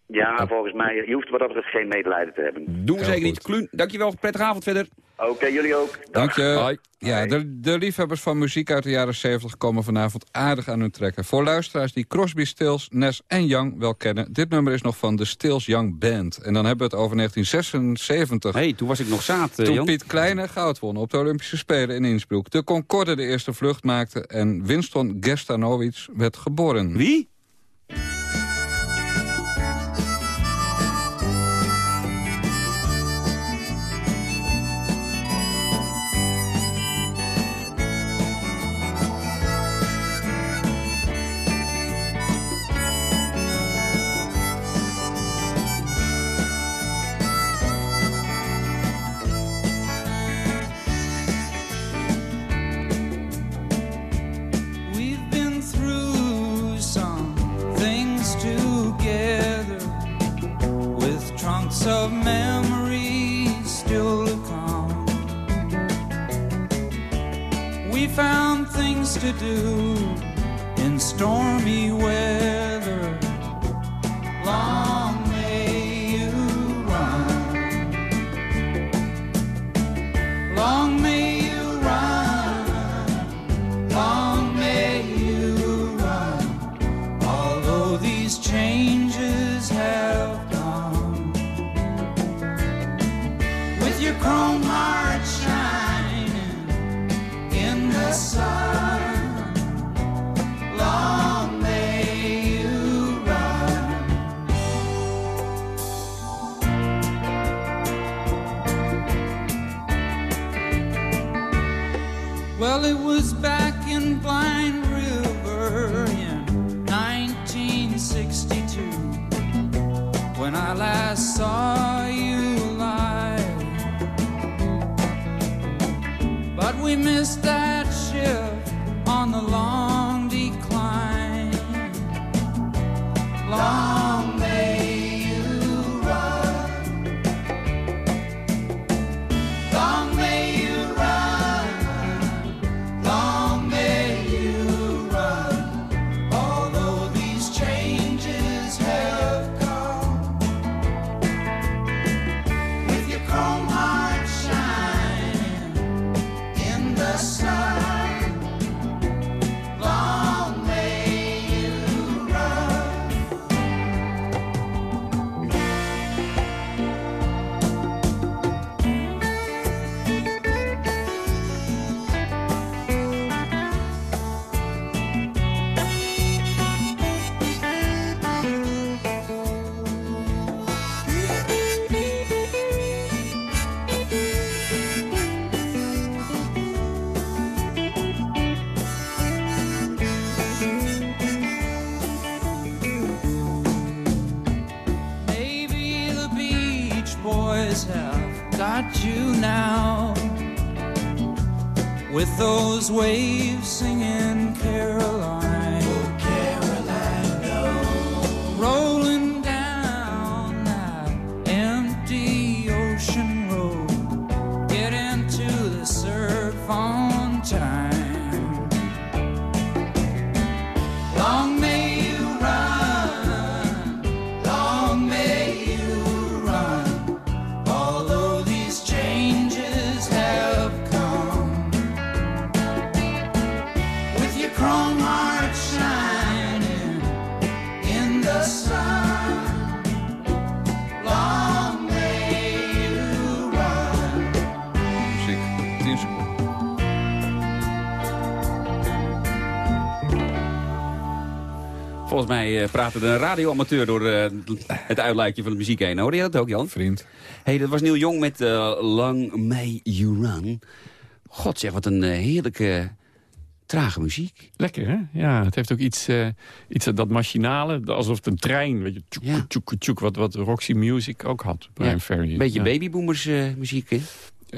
Ja, volgens mij, je hoeft wat dat betreft geen medelijden te hebben. Doen we zeker niet. Kluun, dankjewel. Prettige avond verder. Oké, jullie ook. Dag. Dank je. Hoi. Ja, de, de liefhebbers van muziek uit de jaren 70 komen vanavond aardig aan hun trekken. Voor luisteraars die Crosby, Stills, Nes en Young wel kennen... dit nummer is nog van de Stills Young Band. En dan hebben we het over 1976. hey, toen was ik nog zaad, eh, Toen Jan. Piet Kleine goud won op de Olympische Spelen in Innsbruck. De Concorde de eerste vlucht maakte en Winston Gerstanowicz werd geboren. Wie? Things to do in stormy weather. Long may you run. Long may you run. Long may you run. Although these changes have come. With your chrome With those waves singing Caroline. Volgens mij eh, praatte een radioamateur door eh, het uitluikje van de muziek heen. Hoorde je dat ook, Jan? Vriend. hey, dat was Neil Jong met eh, Long May You Run. God zeg, wat een heerlijke, trage muziek. Lekker, hè? Ja, het heeft ook iets, eh, iets dat machinale, alsof het een trein, weet je, tjoek, tjoek, tjoek, wat, wat Roxy Music ook had, Brian Ja, Ferry. Beetje Ja. babyboomers muziek, hè?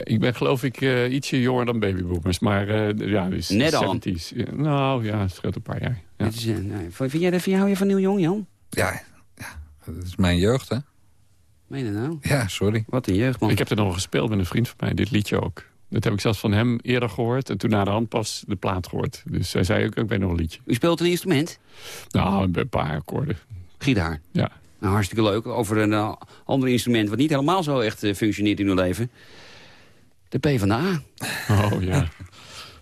Ik ben geloof ik ietsje jonger dan babyboomers, maar ja, dus Net al. 70s. Ja, nou ja, het scheelt een paar jaar. Ja. Dit is, eh, nou, vind jij dat, vind hou je van Neil Jong, Jan? Ja, ja, dat is mijn jeugd, hè? Meen je dat nou? Ja, sorry. Wat een jeugd, man. Ik heb er nog gespeeld met een vriend van mij, dit liedje ook. Dat heb ik zelfs van hem eerder gehoord en toen na de hand pas de plaat gehoord. Dus hij zei ook, ik ben nog een liedje. U speelt een instrument? Nou, een paar akkoorden. Gitaar? Ja. Nou, hartstikke leuk. Over een eh, ander instrument wat niet helemaal zo echt eh, functioneert in uw leven. De P van de A. Oh ja,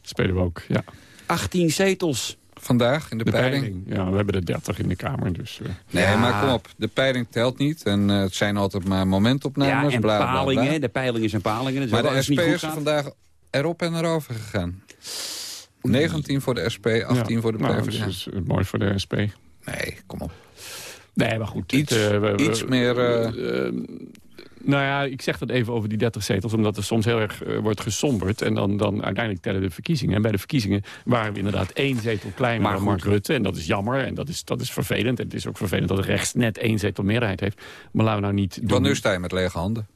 spelen we ook, ja. 18 zetels. Vandaag in de, De peiling. peiling. Ja, we hebben er 30 in de Kamer, dus... eh, Nee, Ja. maar kom op. De peiling telt niet. En eh, het zijn altijd maar momentopnames. ja, en bla, bla, bla. palingen. De peilingen zijn palingen. Dat is Maar de SP niet goed is gaat. vandaag erop en erover gegaan. 19 voor de SP, 18 ja, voor de nou, PvdA. dat is, mooi voor de SP. Nee, kom op. Nee, maar goed. Iets- het, eh, we- we- iets meer, nou ja, ik zeg dat even over die 30 zetels... omdat er soms heel erg eh, wordt gesomberd. En dan, dan uiteindelijk tellen de verkiezingen. En bij de verkiezingen waren we inderdaad één zetel kleiner Maar dan. Mark Rutte. En dat is jammer en dat is, dat is vervelend. En het is ook vervelend dat rechts net één zetel meerderheid heeft. Maar laten we nou niet doen... Want nu sta je met lege handen.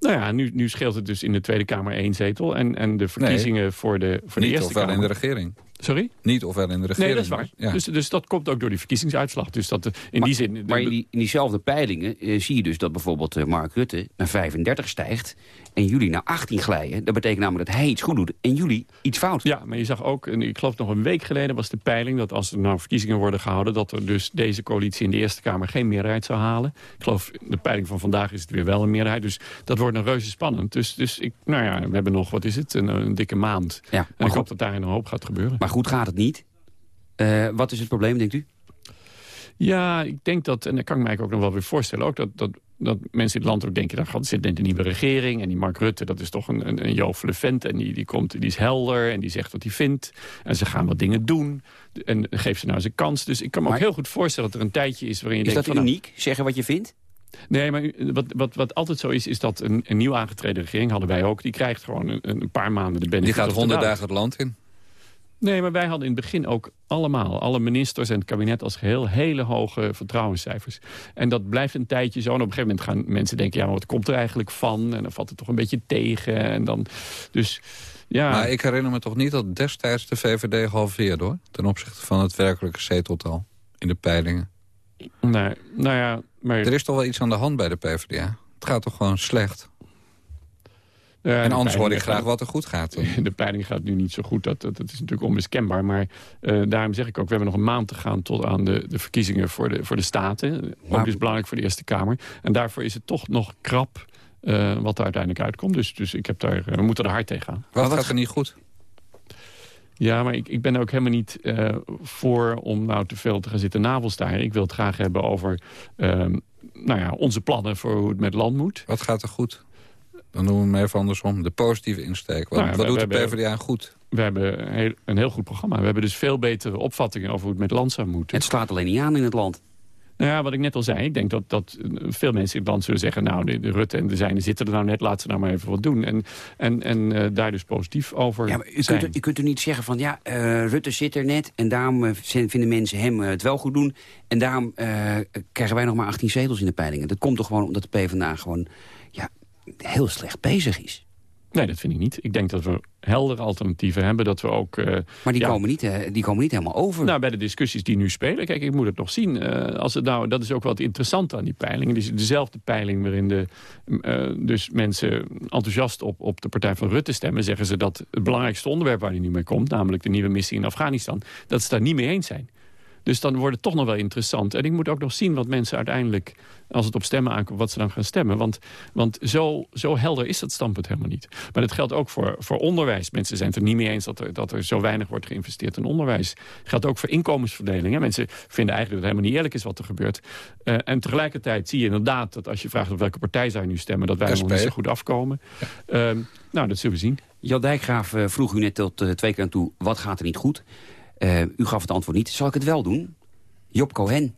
Nou ja, nu, nu scheelt het dus in de Tweede Kamer één zetel. En, en de verkiezingen voor de, voor de niet, Eerste of wel Kamer... in de regering. Sorry? Niet ofwel in de regering. Nee, dat is waar. Ja. Dus, dus dat komt ook door die verkiezingsuitslag. Dus dat, eh, in die zin... Maar in, die, in diezelfde peilingen eh, zie je dus dat bijvoorbeeld eh, Mark Rutte naar 35 stijgt... en jullie naar 18 glijden. Dat betekent namelijk dat hij iets goed doet en jullie iets fout. Ja, maar je zag ook, en ik geloof nog een week geleden was de peiling... dat als er nou verkiezingen worden gehouden... dat er dus deze coalitie in de Eerste Kamer geen meerderheid zou halen. Ik geloof, de peiling van vandaag is het weer wel een meerderheid. Dus dat wordt een reuze spannend. Dus, dus ik, nou ja, we hebben nog, wat is het, een, een dikke maand. Ja, en ik goed. hoop dat daarin een hoop gaat gebeuren. Maar goed gaat het niet. Eh, wat is het probleem, denkt u? Ja, ik denk dat, en dat kan ik mij ook nog wel weer voorstellen... ook dat, dat, dat mensen in het land ook denken... dan gaat- zit een nieuwe regering en die Mark Rutte... dat is toch een, een, een jovele vent en die, die, komt, die is helder en die zegt wat hij vindt. En ze gaan wat dingen doen en geef ze nou eens een kans. Dus ik kan me ook heel goed voorstellen dat er een tijdje is... waarin je Is denkt dat van, nou, uniek, zeggen wat je vindt? Nee, maar wat, wat, wat altijd zo is, is dat een, een nieuw aangetreden regering... hadden wij ook, die krijgt gewoon een, een paar maanden de benefit Die gaat honderd dagen het land in. Nee, maar wij hadden in het begin ook allemaal, alle ministers en het kabinet als geheel, hele hoge vertrouwenscijfers. En dat blijft een tijdje zo. En op een gegeven moment gaan mensen denken, ja, maar wat komt er eigenlijk van? En dan valt het toch een beetje tegen. En dan, dus ja. Maar ik herinner me toch niet dat destijds de VVD halveerde, hoor. Ten opzichte van het werkelijke zeteltal in de peilingen. Nee, nou ja, maar... Er is toch wel iets aan de hand bij de PvdA? Het gaat toch gewoon slecht? En de anders hoor ik graag gaat- wat er goed gaat. De peiling gaat nu niet zo goed, dat, dat, dat is natuurlijk onmiskenbaar. Maar eh, daarom zeg ik ook, we hebben nog een maand te gaan... tot aan de, de verkiezingen voor de, voor de Staten. Ook dus belangrijk voor de Eerste Kamer. En daarvoor is het toch nog krap eh, wat er uiteindelijk uitkomt. Dus, dus ik heb daar, eh, we moeten er hard tegen gaan. Wat gaat er niet goed? Ja, maar ik, ik ben ook helemaal niet eh, voor om nou te veel te gaan zitten navelstaren. Ik wil het graag hebben over ehm, nou ja, onze plannen voor hoe het met land moet. Wat gaat er goed? Dan doen we hem even andersom. De positieve insteek. Wat, Nou ja, wat we- doet we de hebben- PvdA goed? We hebben een heel, een heel goed programma. We hebben dus veel betere opvattingen over hoe het met land zou moeten. Het slaat alleen niet aan in het land. Nou ja, wat ik net al zei, ik denk dat, dat veel mensen in het land zullen zeggen... nou, de, de Rutte en de zijne zitten er nou net, laat ze nou maar even wat doen. En, en, en eh, daar dus positief over Ja, maar u, zijn. kunt, er- u kunt er niet zeggen van, ja, eh, Rutte zit er net... en daarom eh, vinden mensen hem het wel goed doen... en daarom eh, krijgen wij nog maar 18 zetels in de peilingen. Dat komt toch gewoon omdat de PvdA gewoon heel slecht bezig is. Nee, dat vind ik niet. Ik denk dat we heldere alternatieven hebben. Dat we ook, eh, Maar die, ja, komen, niet, eh, die komen niet helemaal over. Nou, bij de discussies die nu spelen, kijk, ik moet het nog zien. eh, als het nou, dat is ook wel het interessante aan die peiling. Het is dezelfde peiling waarin de, eh, dus mensen enthousiast op, op de partij van Rutte stemmen. Zeggen ze dat het belangrijkste onderwerp waar hij nu mee komt, namelijk de nieuwe missie in Afghanistan, dat ze daar niet mee eens zijn. Dus dan wordt het toch nog wel interessant. En ik moet ook nog zien wat mensen uiteindelijk, als het op stemmen aankomt, wat ze dan gaan stemmen. Want, want zo, zo helder is dat standpunt helemaal niet. Maar dat geldt ook voor, voor onderwijs. Mensen zijn het er niet mee eens dat er, dat er zo weinig wordt geïnvesteerd in onderwijs. geldt ook voor inkomensverdeling. Hè. Mensen vinden eigenlijk dat het helemaal niet eerlijk is wat er gebeurt. Eh, en tegelijkertijd zie je inderdaad dat als je vraagt op welke partij zou je nu stemmen, dat wij nog SP. niet zo goed afkomen. Ehm, nou, dat zullen we zien. Jan Dijkgraaf eh, vroeg u net tot eh, twee keer aan toe, wat gaat er niet goed? Eh, u gaf het antwoord niet. Zal ik het wel doen? Job Cohen.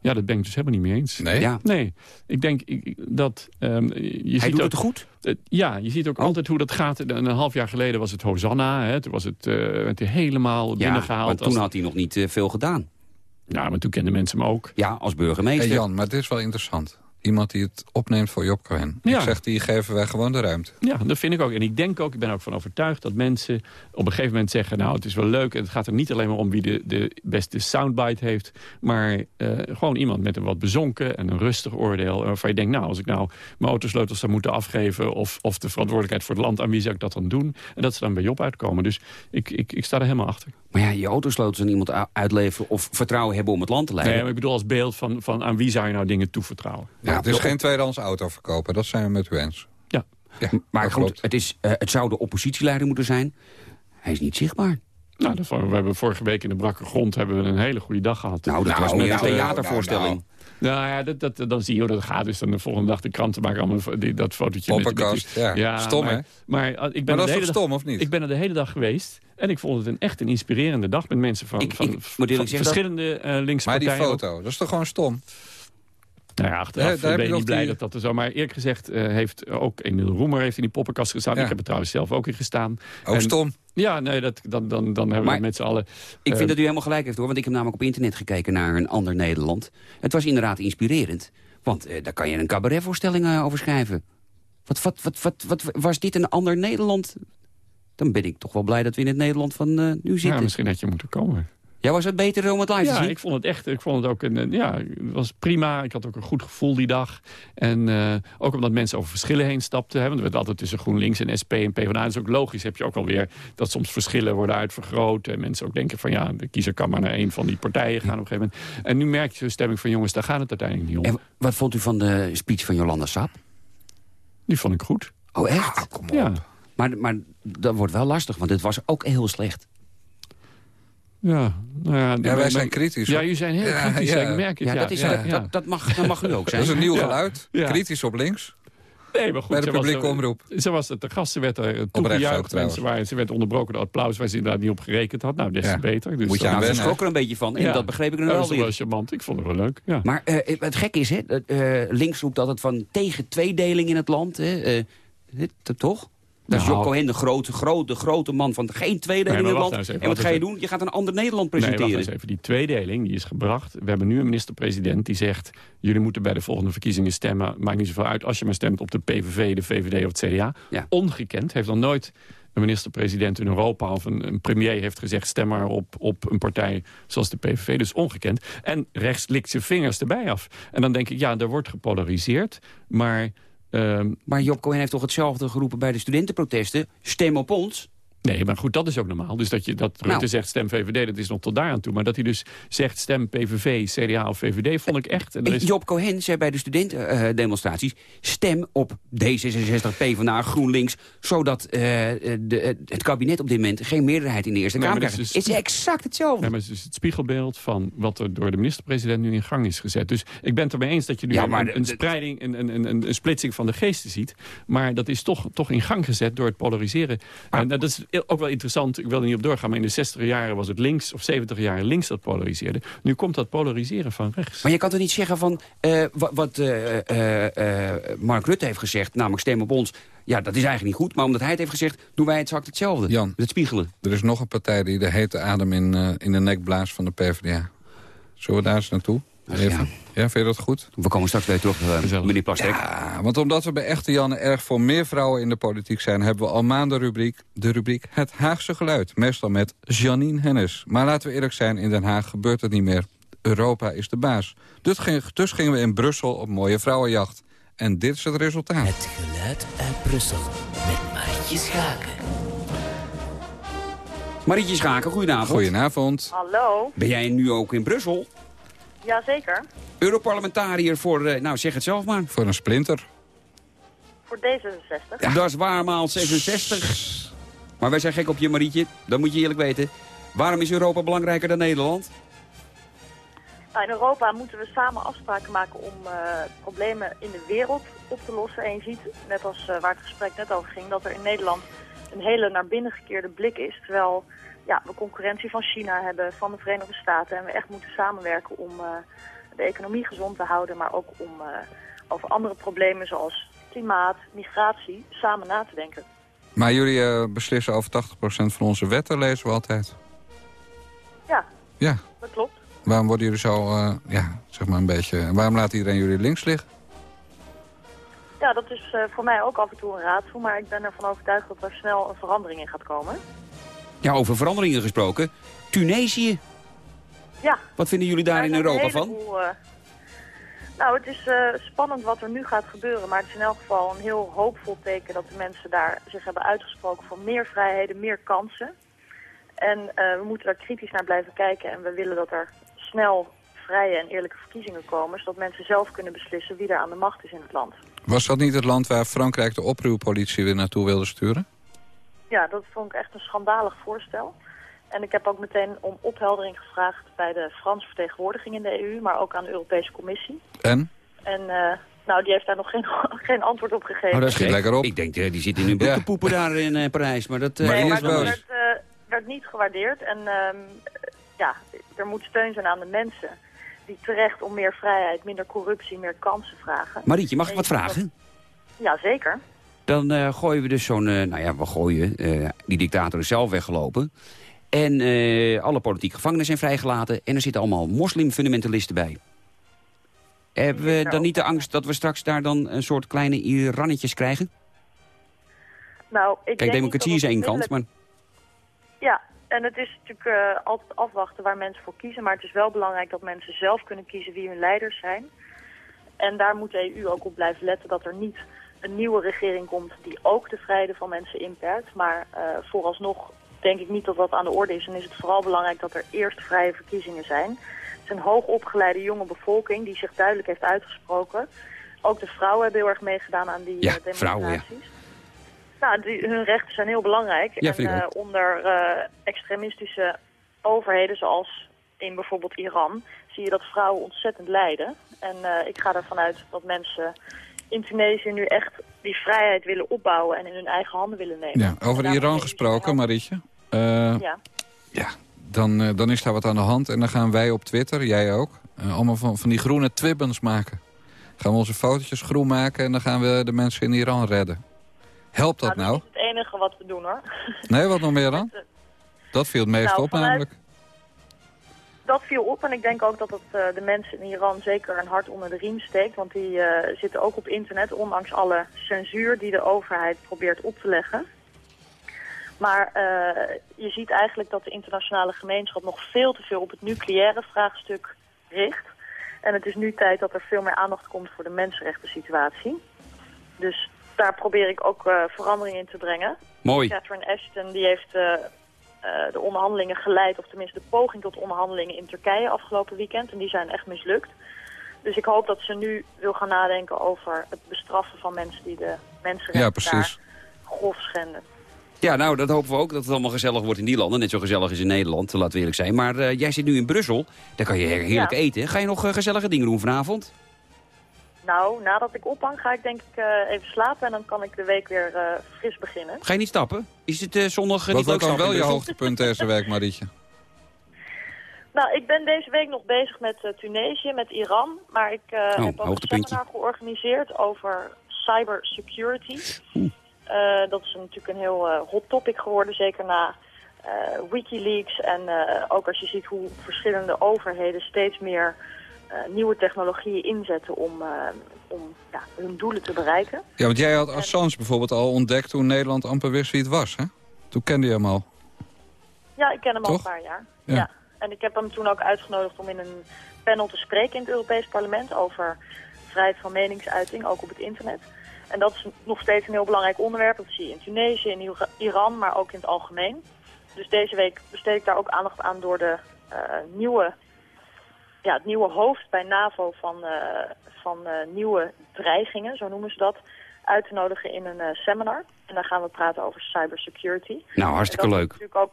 Ja, dat ben ik dus helemaal niet mee eens. Nee? Ja. Nee, ik denk ik- dat... ehm, je Hij ziet doet ook, het goed? Eh, ja, je ziet ook Oh. altijd hoe dat gaat. Een, een half jaar geleden was het Hosanna. Hè. Toen was het, eh, werd hij helemaal Ja, binnengehaald. want toen als- had hij nog niet veel gedaan. Ja, maar toen kenden mensen hem ook. Ja, als Hey burgemeester. Jan, maar dit is wel interessant. Iemand die het opneemt voor Job Cohen. Ja. Ik zeg, die geven wij gewoon de ruimte. Ja, dat vind ik ook. En ik denk ook, ik ben ook van overtuigd dat mensen op een gegeven moment zeggen... nou, het is wel leuk en het gaat er niet alleen maar om wie de, de beste soundbite heeft... maar eh, gewoon iemand met een wat bezonken en een rustig oordeel... waarvan je denkt, nou, als ik nou mijn autosleutels zou moeten afgeven... Of, of de verantwoordelijkheid voor het land, aan wie zou ik dat dan doen? En dat ze dan bij Job uitkomen. Dus ik, ik, ik sta er helemaal achter. Maar ja, je autosleutels aan iemand uitleveren... of vertrouwen hebben om het land te leiden. Nee, maar ik bedoel als beeld van, van aan wie zou je nou dingen toevertrouwen? Ja, het is geen tweedehands auto verkopen. Dat zijn we met u eens. Ja. Ja, maar goed, klopt. het, is, eh, het zou de oppositieleider moeten zijn. Hij is niet zichtbaar. Nou, dat- we hebben vorige week in de brakke grond hebben we een hele goede dag gehad. Nou, dat Nou, was met nou, een nou, theatervoorstelling. Nou ja, dat, dat, dan zie je hoe dat gaat. Dus dan de volgende dag de kranten maken allemaal die, dat fotootje. die- Poppenkast, ja. Stom, maar, hè? Maar, uh, ik ben Maar dat is de toch hele stom, of niet? Ik ben er de hele dag geweest. En ik vond het een echt een inspirerende dag met mensen van, Ik- van, ik moet van eerlijk zeggen verschillende eh linkse Maar die partijen. ook. foto, dat is toch gewoon stom? Nou ja, achteraf ben je niet blij die- dat dat er zo... Maar eerlijk gezegd eh, heeft ook Emiel Roemer heeft in die poppenkast gestaan. Ja. Ik heb er trouwens zelf ook in gestaan. Ook En- stom. Ja, nee, dat, dan, dan, dan hebben Maar we met z'n allen... Ik eh, vind dat u helemaal gelijk heeft hoor. Want ik heb namelijk op internet gekeken naar een ander Nederland. Het was inderdaad inspirerend. Want eh, daar kan je een cabaretvoorstelling eh, over schrijven. Wat, wat, wat, wat, wat, was dit een ander Nederland? dan ben ik toch wel blij dat we in het Nederland van eh, nu zitten. Ja, misschien had je moeten komen. Ja, was het beter om het live te Ja, zien? ik vond het echt. Ik vond het ook een, ja, het was prima. Ik had ook een goed gevoel die dag. En eh, ook omdat mensen over verschillen heen stapten. Hè, want er werd altijd tussen GroenLinks en SP en PvdA. Dat is ook logisch. Heb je ook alweer dat soms verschillen worden uitvergroot. En mensen ook denken van ja, de kiezer kan maar naar een van die partijen gaan op een gegeven moment. En nu merk je zo'n stemming van jongens, daar gaat het uiteindelijk niet om. En wat vond u van de speech van Jolanda Sap? Die vond ik goed. Oh, echt? Ja. Maar, maar dat wordt wel lastig, want het was ook heel slecht. Ja, nou ja, Ja, wij zijn kritisch. Ja, jullie zijn heel Ja, kritisch. ja. Ja, ik merk het. Ja, Ja, dat, is, ja, dat, dat, dat mag, dat mag u ook zijn. Dat is een nieuw geluid. Ja. Kritisch op links. Nee, maar goed, Bij de was publieke omroep. Ze was het, de gasten werd er ook toegejuicht. trouwens. Mensen waren, ze werd onderbroken door applaus waar ze inderdaad niet op gerekend had. Nou, des te Ja. beter. Dus Moet je dat- aan Nou, ze wennen. schrok er een beetje van. En Ja. dat begreep ik dat wel was wel weer. charmant. Ik vond het wel leuk. Ja. Maar eh, het gekke is, hè, dat, eh, links roept altijd van tegen tweedeling in het land. Hè, eh, dit, dat toch? Dat is Nou. Job Cohen, de grote, grote, grote man van geen tweedeling Nee, in maar het wacht land. nou even, en wat ga je doen? Je gaat een ander Nederland Nee, wacht presenteren. even. Die tweedeling die is gebracht. We hebben nu een minister-president die zegt... jullie moeten bij de volgende verkiezingen stemmen. Maakt niet zoveel uit als je maar stemt op de PVV, de VVD of het CDA. Ja. Ongekend. Heeft nog nooit een minister-president in Europa... of een, een premier heeft gezegd... stem maar op, op een partij zoals de PVV. Dus ongekend. En rechts likt zijn vingers erbij af. En dan denk ik, ja, er wordt gepolariseerd. Maar... ehm, Maar Job Cohen heeft toch hetzelfde geroepen bij de studentenprotesten? Stem op ons. Nee, maar goed, dat is ook normaal. Dus dat, je, dat Rutte Nou. zegt stem VVD, dat is nog tot daar aan toe. Maar dat hij dus zegt stem PVV, CDA of VVD, vond ik echt... En is, Job Cohen zei bij de studentendemonstraties... stem op D66, PvdA, GroenLinks... zodat eh, de, het kabinet op dit moment geen meerderheid in de Eerste Nee, Kamer krijgt. is Het dus- is exact hetzelfde. Nee, maar het is het spiegelbeeld van wat er door de minister-president nu in gang is gezet. Dus ik ben het ermee eens dat je nu Ja, een- de- spreiding, een, een, een, een splitsing van de geesten ziet. Maar dat is toch, toch in gang gezet door het polariseren. En dat is ook wel interessant, ik wil er niet op doorgaan... maar in de 60 jaren was het links, of 70 jaren links dat polariseerde. Nu komt dat polariseren van rechts. Maar je kan toch niet zeggen van eh, wat, wat eh, eh, eh, Mark Rutte heeft gezegd... namelijk stem op ons, ja, dat is eigenlijk niet goed. Maar omdat hij het heeft gezegd, doen wij exact hetzelfde. Jan. Het spiegelen. Er is nog een partij die de hete adem in, eh, in de nek blaast van de PvdA. Zullen we daar eens naartoe? Ach, Even. ja. Ja, vind je dat goed? We komen straks weer terug, eh, meneer Plasterk. Ja, want omdat we bij Echte Janne erg voor meer vrouwen in de politiek zijn... hebben we al maanden rubriek, de rubriek Het Haagse Geluid. Meestal met Janine Hennis. Maar laten we eerlijk zijn, in Den Haag gebeurt het niet meer. Europa is de baas. Dus, ging- dus gingen we in Brussel op mooie vrouwenjacht. En dit is het resultaat. Het geluid uit Brussel met Marietje Schaken. Marietje Schaken, goedenavond. Goedenavond. Hallo. Ben jij nu ook in Brussel? Jazeker. Europarlementariër voor, eh, nou zeg het zelf maar. Voor een splinter. Voor D66. Dat is waar, maal 66. Maar wij zijn gek op je, Marietje. Dat moet je eerlijk weten. Waarom is Europa belangrijker dan Nederland? Nou, in Europa moeten we samen afspraken maken om eh, problemen in de wereld op te lossen. En je ziet, net als eh, waar het gesprek net over ging, dat er in Nederland een hele naar binnen gekeerde blik is. Terwijl ja, we concurrentie van China hebben, van de Verenigde Staten. En we echt moeten samenwerken om eh, de economie gezond te houden. Maar ook om eh, over andere problemen zoals klimaat, migratie, samen na te denken. Maar jullie eh, beslissen over 80% van onze wetten, lezen we altijd. Ja, Ja, dat klopt. waarom worden jullie zo, ja, zeg maar een beetje... Waarom laat iedereen jullie links liggen? Ja, dat is voor mij ook af en toe een raadsel. Maar ik ben ervan overtuigd dat er snel een verandering in gaat komen. Ja, over veranderingen gesproken. Tunesië, Ja. wat vinden jullie daar in Europa van? eh, nou, het is eh, spannend wat er nu gaat gebeuren. Maar het is in elk geval een heel hoopvol teken dat de mensen daar zich hebben uitgesproken voor meer vrijheden, meer kansen. En eh, we moeten daar kritisch naar blijven kijken. En we willen dat er snel vrije en eerlijke verkiezingen komen. Zodat mensen zelf kunnen beslissen wie er aan de macht is in het land. Was dat niet het land waar Frankrijk de oproerpolitie weer naartoe wilde sturen? Ja, dat vond ik echt een schandalig voorstel. En ik heb ook meteen om opheldering gevraagd bij de Franse vertegenwoordiging in de EU, maar ook aan de Europese Commissie. En? En eh, nou, die heeft daar nog geen, geen antwoord op gegeven. Oh, dat is Schiet lekker op. Ik denk, eh, die zit in hun Ja. te poepen daar in eh, Parijs. Maar dat, eh, Maar nee, maar dat werd, eh, werd niet gewaardeerd. En ehm, ja, er moet steun zijn aan de mensen die terecht om meer vrijheid, minder corruptie, meer kansen vragen. Marietje, mag ik wat dat- vragen? Ja, zeker. Dan eh, gooien we dus zo'n, eh, nou ja, we gooien, eh, die dictator is zelf weggelopen. En alle politieke gevangenen zijn vrijgelaten. En er zitten allemaal moslimfundamentalisten bij. Hebben we dan niet de angst dat we straks daar dan een soort kleine Irannetjes krijgen? Nou, ik Kijk, democratie is één kant, maar... Ja, en het is natuurlijk altijd afwachten waar mensen voor kiezen. Maar het is wel belangrijk dat mensen zelf kunnen kiezen wie hun leiders zijn. En daar moet de EU ook op blijven letten dat er niet een nieuwe regering komt die ook de vrijheden van mensen inperkt. Maar eh, vooralsnog denk ik niet dat dat aan de orde is. En is het vooral belangrijk dat er eerst vrije verkiezingen zijn. Het is een hoogopgeleide jonge bevolking die zich duidelijk heeft uitgesproken. Ook de vrouwen hebben heel erg meegedaan aan die Ja, eh, demonstraties. vrouwen, ja. Nou, die, hun rechten zijn heel belangrijk. Ja, en eh, onder eh, extremistische overheden, zoals in bijvoorbeeld Iran, zie je dat vrouwen ontzettend lijden. En eh, ik ga ervan uit dat mensen in Tunesië nu echt die vrijheid willen opbouwen en in hun eigen handen willen nemen. Ja, over Iran gesproken, Marietje. Eh, Ja. dan, eh, dan is daar wat aan de hand. En dan gaan wij op Twitter, jij ook, eh, allemaal van, van die groene twibbens maken. Gaan we onze fotootjes groen maken en dan gaan we de mensen in Iran redden. Helpt dat nou? Dat is het enige wat we doen hoor. Nee, wat nog meer dan? Dat viel het meest Nou, op vanuit- namelijk. Dat viel op en ik denk ook dat het eh, de mensen in Iran zeker een hart onder de riem steekt. Want die eh, zitten ook op internet, ondanks alle censuur die de overheid probeert op te leggen. Maar eh, je ziet eigenlijk dat de internationale gemeenschap nog veel te veel op het nucleaire vraagstuk richt. En het is nu tijd dat er veel meer aandacht komt voor de mensenrechten situatie. Dus daar probeer ik ook verandering in te brengen. Mooi. Catherine Ashton die heeft de onderhandelingen geleid, of tenminste de poging tot onderhandelingen in Turkije afgelopen weekend. En die zijn echt mislukt. Dus ik hoop dat ze nu wil gaan nadenken over het bestraffen van mensen die de mensenrechten Ja, precies. daar grof schenden. Ja, nou, dat hopen we ook, dat het allemaal gezellig wordt in die landen. Net zo gezellig is in Nederland, laten we eerlijk zijn. Maar eh, jij zit nu in Brussel, daar kan je he- heerlijk Ja. eten. Ga je nog eh, gezellige dingen doen vanavond? Nou, nadat ik ophang ga ik denk ik eh, even slapen en dan kan ik de week weer eh, fris beginnen. Ga je niet stappen? Is het eh, zondag Wat niet wordt dan wel je hoogtepunt deze week, Marietje? Nou, ik ben deze week nog bezig met eh, Tunesië, met Iran. Maar ik eh, heb ook een seminar georganiseerd over cybersecurity. Eh dat is natuurlijk een heel eh, hot topic geworden, zeker na eh, Wikileaks. En eh, ook als je ziet hoe verschillende overheden steeds meer nieuwe technologieën inzetten om, eh, om ja, hun doelen te bereiken. Ja, want jij had Assange bijvoorbeeld al ontdekt toen Nederland amper wist wie het was, hè? Toen kende je hem al. Ja, ik ken hem al een paar jaar. Ja. Ja. En ik heb hem toen ook uitgenodigd om in een panel te spreken in het Europees Parlement over vrijheid van meningsuiting, ook op het internet. En dat is nog steeds een heel belangrijk onderwerp. Dat zie je in Tunesië, in Ira- Iran, maar ook in het algemeen. Dus deze week besteed ik daar ook aandacht aan door de eh, nieuwe, ja, het nieuwe hoofd bij NAVO van, eh, van eh, nieuwe dreigingen, zo noemen ze dat, uit te nodigen in een eh, seminar. En daar gaan we praten over cybersecurity. Nou, hartstikke leuk. is natuurlijk ook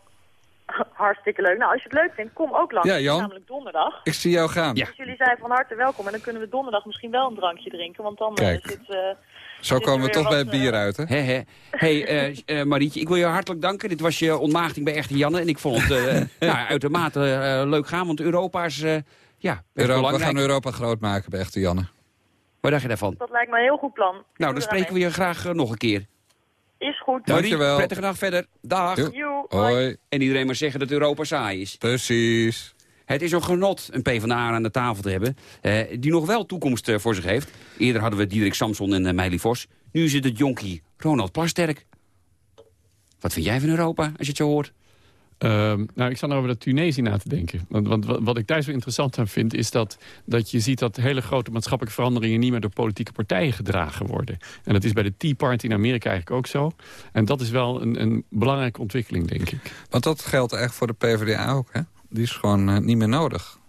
hartstikke leuk. Nou, als je het leuk vindt, kom ook langs. Ja, Het is Jan. namelijk donderdag. Ik zie jou gaan. Dus jullie zijn van harte welkom. En dan kunnen we donderdag misschien wel een drankje drinken. Want dan Kijk. zit... eh, Zo komen we toch bij het bier uit, hè? He, he. Hey, eh, eh, Marietje, ik wil je hartelijk danken. Dit was je ontmaagding bij Echte Janne. En ik vond het eh, nou, uitermate eh, leuk gaan, want Europa is eh, ja, Europa, we gaan Europa groot maken bij Echte Janne. Wat dacht je daarvan? Dat lijkt me een heel goed plan. Nou, Doe dan spreken we je graag eh, nog een keer. Is goed. Dankjewel. Prettige dag verder. Dag. Jo. Joe, Hoi. En iedereen maar zeggen dat Europa saai is. Precies. Het is een genot een PvdA aan de tafel te hebben... eh, die nog wel toekomst eh, voor zich heeft. Eerder hadden we Diederik Samson en uh, Meili Vos. Nu is het het jonkie Ronald Plasterk. Wat vind jij van Europa, als je het zo hoort? Ehm, nou, ik sta nou over dat Tunesië na te denken. Want, want wat, wat ik daar zo interessant aan vind... is dat, dat je ziet dat hele grote maatschappelijke veranderingen... niet meer door politieke partijen gedragen worden. En dat is bij de Tea Party in Amerika eigenlijk ook zo. En dat is wel een, een belangrijke ontwikkeling, denk ik. Want dat geldt echt voor de PvdA ook, hè? Die is gewoon eh, niet meer nodig.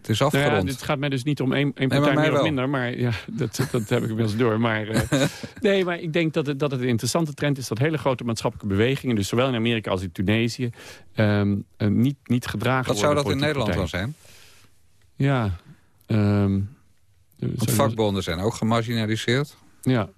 Het is Nou afgerond. ja, dit gaat mij dus niet om één, één partij meer of wel. minder. Maar ja, dat, dat heb ik inmiddels door. Maar, eh, nee, maar ik denk dat het, dat het een interessante trend is... dat hele grote maatschappelijke bewegingen... dus zowel in Amerika als in Tunesië... ehm, eh, niet, niet gedragen Wat zou worden dat in Nederland politieke dan zijn? partijen. Ja. ehm, Want vakbonden zijn ook gemarginaliseerd. Ja.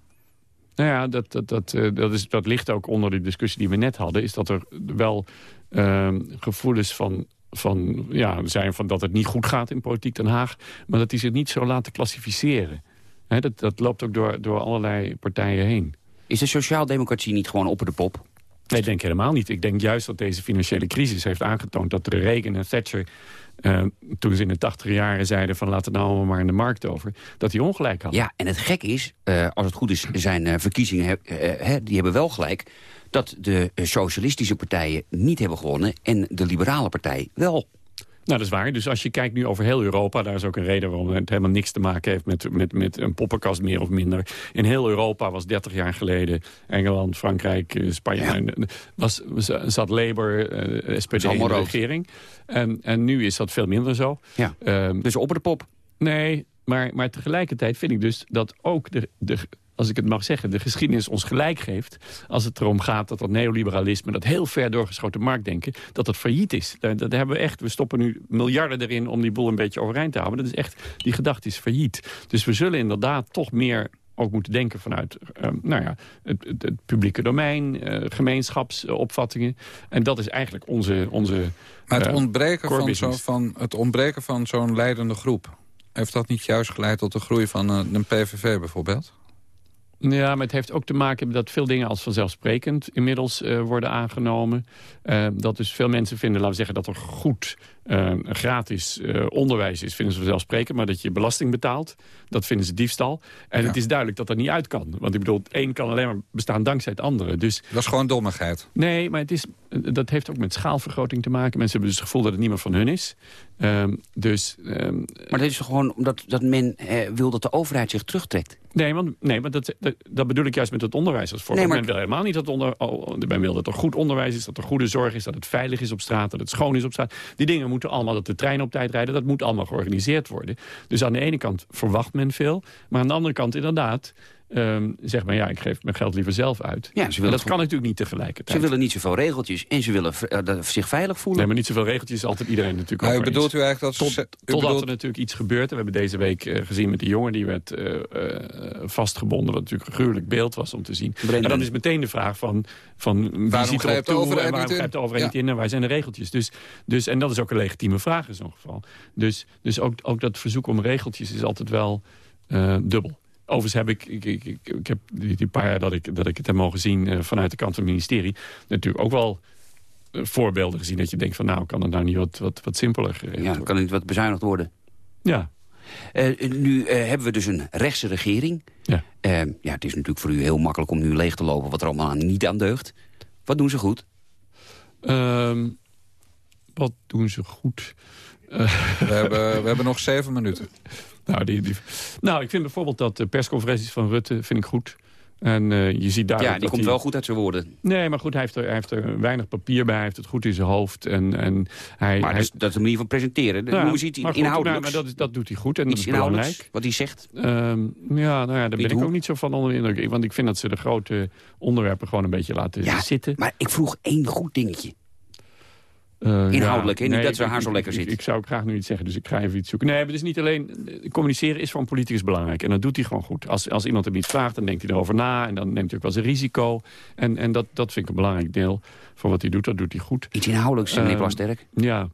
Nou ja, dat, dat, dat, eh, dat, is, dat ligt ook onder de discussie die we net hadden. Is dat er wel ehm, gevoelens van, van, ja, zijn van dat het niet goed gaat in politiek Den Haag. Maar dat die zich niet zo laten klassificeren. Dat, dat loopt ook door, door allerlei partijen heen. Is de sociaaldemocratie niet gewoon op de pop? Nee, ik denk helemaal niet. Ik denk juist dat deze financiële crisis heeft aangetoond... dat de Reagan en Thatcher, eh, toen ze in de tachtig jaren zeiden... van laten nou allemaal maar in de markt over... dat die ongelijk hadden. Ja, en het gek is, eh, als het goed is, zijn eh, verkiezingen, eh, die hebben wel gelijk. Dat de eh, socialistische partijen niet hebben gewonnen... en de liberale partij wel. Nou, dat is waar. Dus als je kijkt nu over heel Europa... daar is ook een reden waarom het helemaal niks te maken heeft... met, met, met een poppenkast meer of minder. In heel Europa was 30 jaar geleden... Engeland, Frankrijk, eh, Spanje... en, Was, zat Labour, eh, SPD in de regering. En, en nu is dat veel minder zo. Ja. Ehm, Dus op de pop. Nee, maar, maar tegelijkertijd vind ik dus dat ook de, de, als ik het mag zeggen, de geschiedenis ons gelijk geeft... als het erom gaat dat dat neoliberalisme, dat heel ver doorgeschoten marktdenken... dat dat failliet is. Dat, dat hebben we echt. We stoppen nu miljarden erin om die boel een beetje overeind te houden. Dat is echt, die gedachte is failliet. Dus we zullen inderdaad toch meer ook moeten denken vanuit eh, nou ja, het, het, het publieke domein, eh, gemeenschapsopvattingen. En dat is eigenlijk onze... onze Maar het eh, ontbreken, van, zo, van, het ontbreken van zo'n leidende groep... heeft dat niet juist geleid tot de groei van eh, een PVV bijvoorbeeld? Ja, maar het heeft ook te maken met dat veel dingen als vanzelfsprekend inmiddels eh, worden aangenomen. Eh, dat dus veel mensen vinden, laten we zeggen, dat er goed eh, gratis eh, onderwijs is, vinden ze vanzelfsprekend. Maar dat je belasting betaalt, dat vinden ze diefstal. En het is duidelijk dat dat niet uit kan. Want ik bedoel, het een kan alleen maar bestaan dankzij het andere. Dus, Dat is gewoon dommigheid. nee, maar het is, dat heeft ook met schaalvergroting te maken. Mensen hebben dus het gevoel dat het niet meer van hun is. Ehm, dus, ehm, Maar dat is gewoon omdat dat men eh, wil dat de overheid zich terugtrekt? Nee, want, nee, want dat, dat, dat bedoel ik juist met het onderwijs als voorbeeld. Nee, maar- Men wil helemaal niet dat onder, oh, men wil dat er goed onderwijs is, dat er goede zorg is, dat het veilig is op straat, dat het schoon is op straat. Die dingen moeten allemaal, dat de treinen op tijd rijden, dat moet allemaal georganiseerd worden. Dus aan de ene kant verwacht men veel, maar aan de andere kant inderdaad... ehm zeg maar, ja, ik geef mijn geld liever zelf uit. Ja, ze En willen dat kan natuurlijk niet tegelijkertijd. Ze willen niet zoveel regeltjes en ze willen eh, zich veilig voelen. Nee, maar niet zoveel regeltjes is altijd iedereen natuurlijk Maar u bedoelt u eigenlijk dat... Tot, u totdat bedoelt- er natuurlijk iets gebeurt. En we hebben deze week eh, gezien met die jongen die werd eh, eh, vastgebonden. Wat natuurlijk een gruwelijk beeld was om te zien. En dan is meteen de vraag van, van wie Waarom ziet erop toe overheid en waarom grijpt de overheid niet in en waar zijn de regeltjes. Dus, dus, en dat is ook een legitieme vraag in zo'n geval. Dus, dus ook, ook dat verzoek om regeltjes is altijd wel eh, dubbel. Overigens heb ik, ik, ik, ik, ik heb die, die paar jaar dat ik, dat ik het heb mogen zien eh, vanuit de kant van het ministerie... natuurlijk ook wel eh, voorbeelden gezien dat je denkt van nou, kan het nou niet wat, wat, wat simpeler geregeld Ja, worden? kan het wat bezuinigd worden. Ja, Eh, nu eh, hebben we dus een rechtse regering. Ja. Eh, ja, het is natuurlijk voor u heel makkelijk om nu leeg te lopen... wat er allemaal aan, niet aan deugt. Wat doen ze goed? Ehm, wat doen ze goed? Eh, We hebben, we hebben nog zeven minuten. Nou, die, die, nou, ik vind bijvoorbeeld dat de persconferenties van Rutte vind ik goed. En eh, je ziet daar ja, die komt wel goed uit zijn woorden. Nee, maar goed, hij heeft, er, hij heeft er weinig papier bij. Hij heeft het goed in zijn hoofd. En, en hij, Maar hij, dus, dat is een manier van presenteren. Dan Ja, noemen ze iets maar nou, dat, dat doet hij goed en dat is belangrijk. wat hij zegt. Ehm, ja, nou ja, daar ben ik hoe? ook niet zo van onder de indruk. Want ik vind dat ze de grote onderwerpen gewoon een beetje laten Ja, zitten. maar ik vroeg één goed dingetje. Eh, Inhoudelijk, hè? Niet dat ze haar zo lekker ik- zit. Ik, zou ook graag nu iets zeggen, dus ik ga even iets zoeken. Nee, maar het is niet alleen... eh, Communiceren is voor een politicus belangrijk. En dat doet hij gewoon goed. Als, als iemand hem iets vraagt, dan denkt hij erover na. En dan neemt hij ook wel zijn risico. En, en dat, dat vind ik een belangrijk deel van wat hij doet. Dat doet hij goed. Iets inhoudelijks, meneer Ehm, Plasterk. Ja.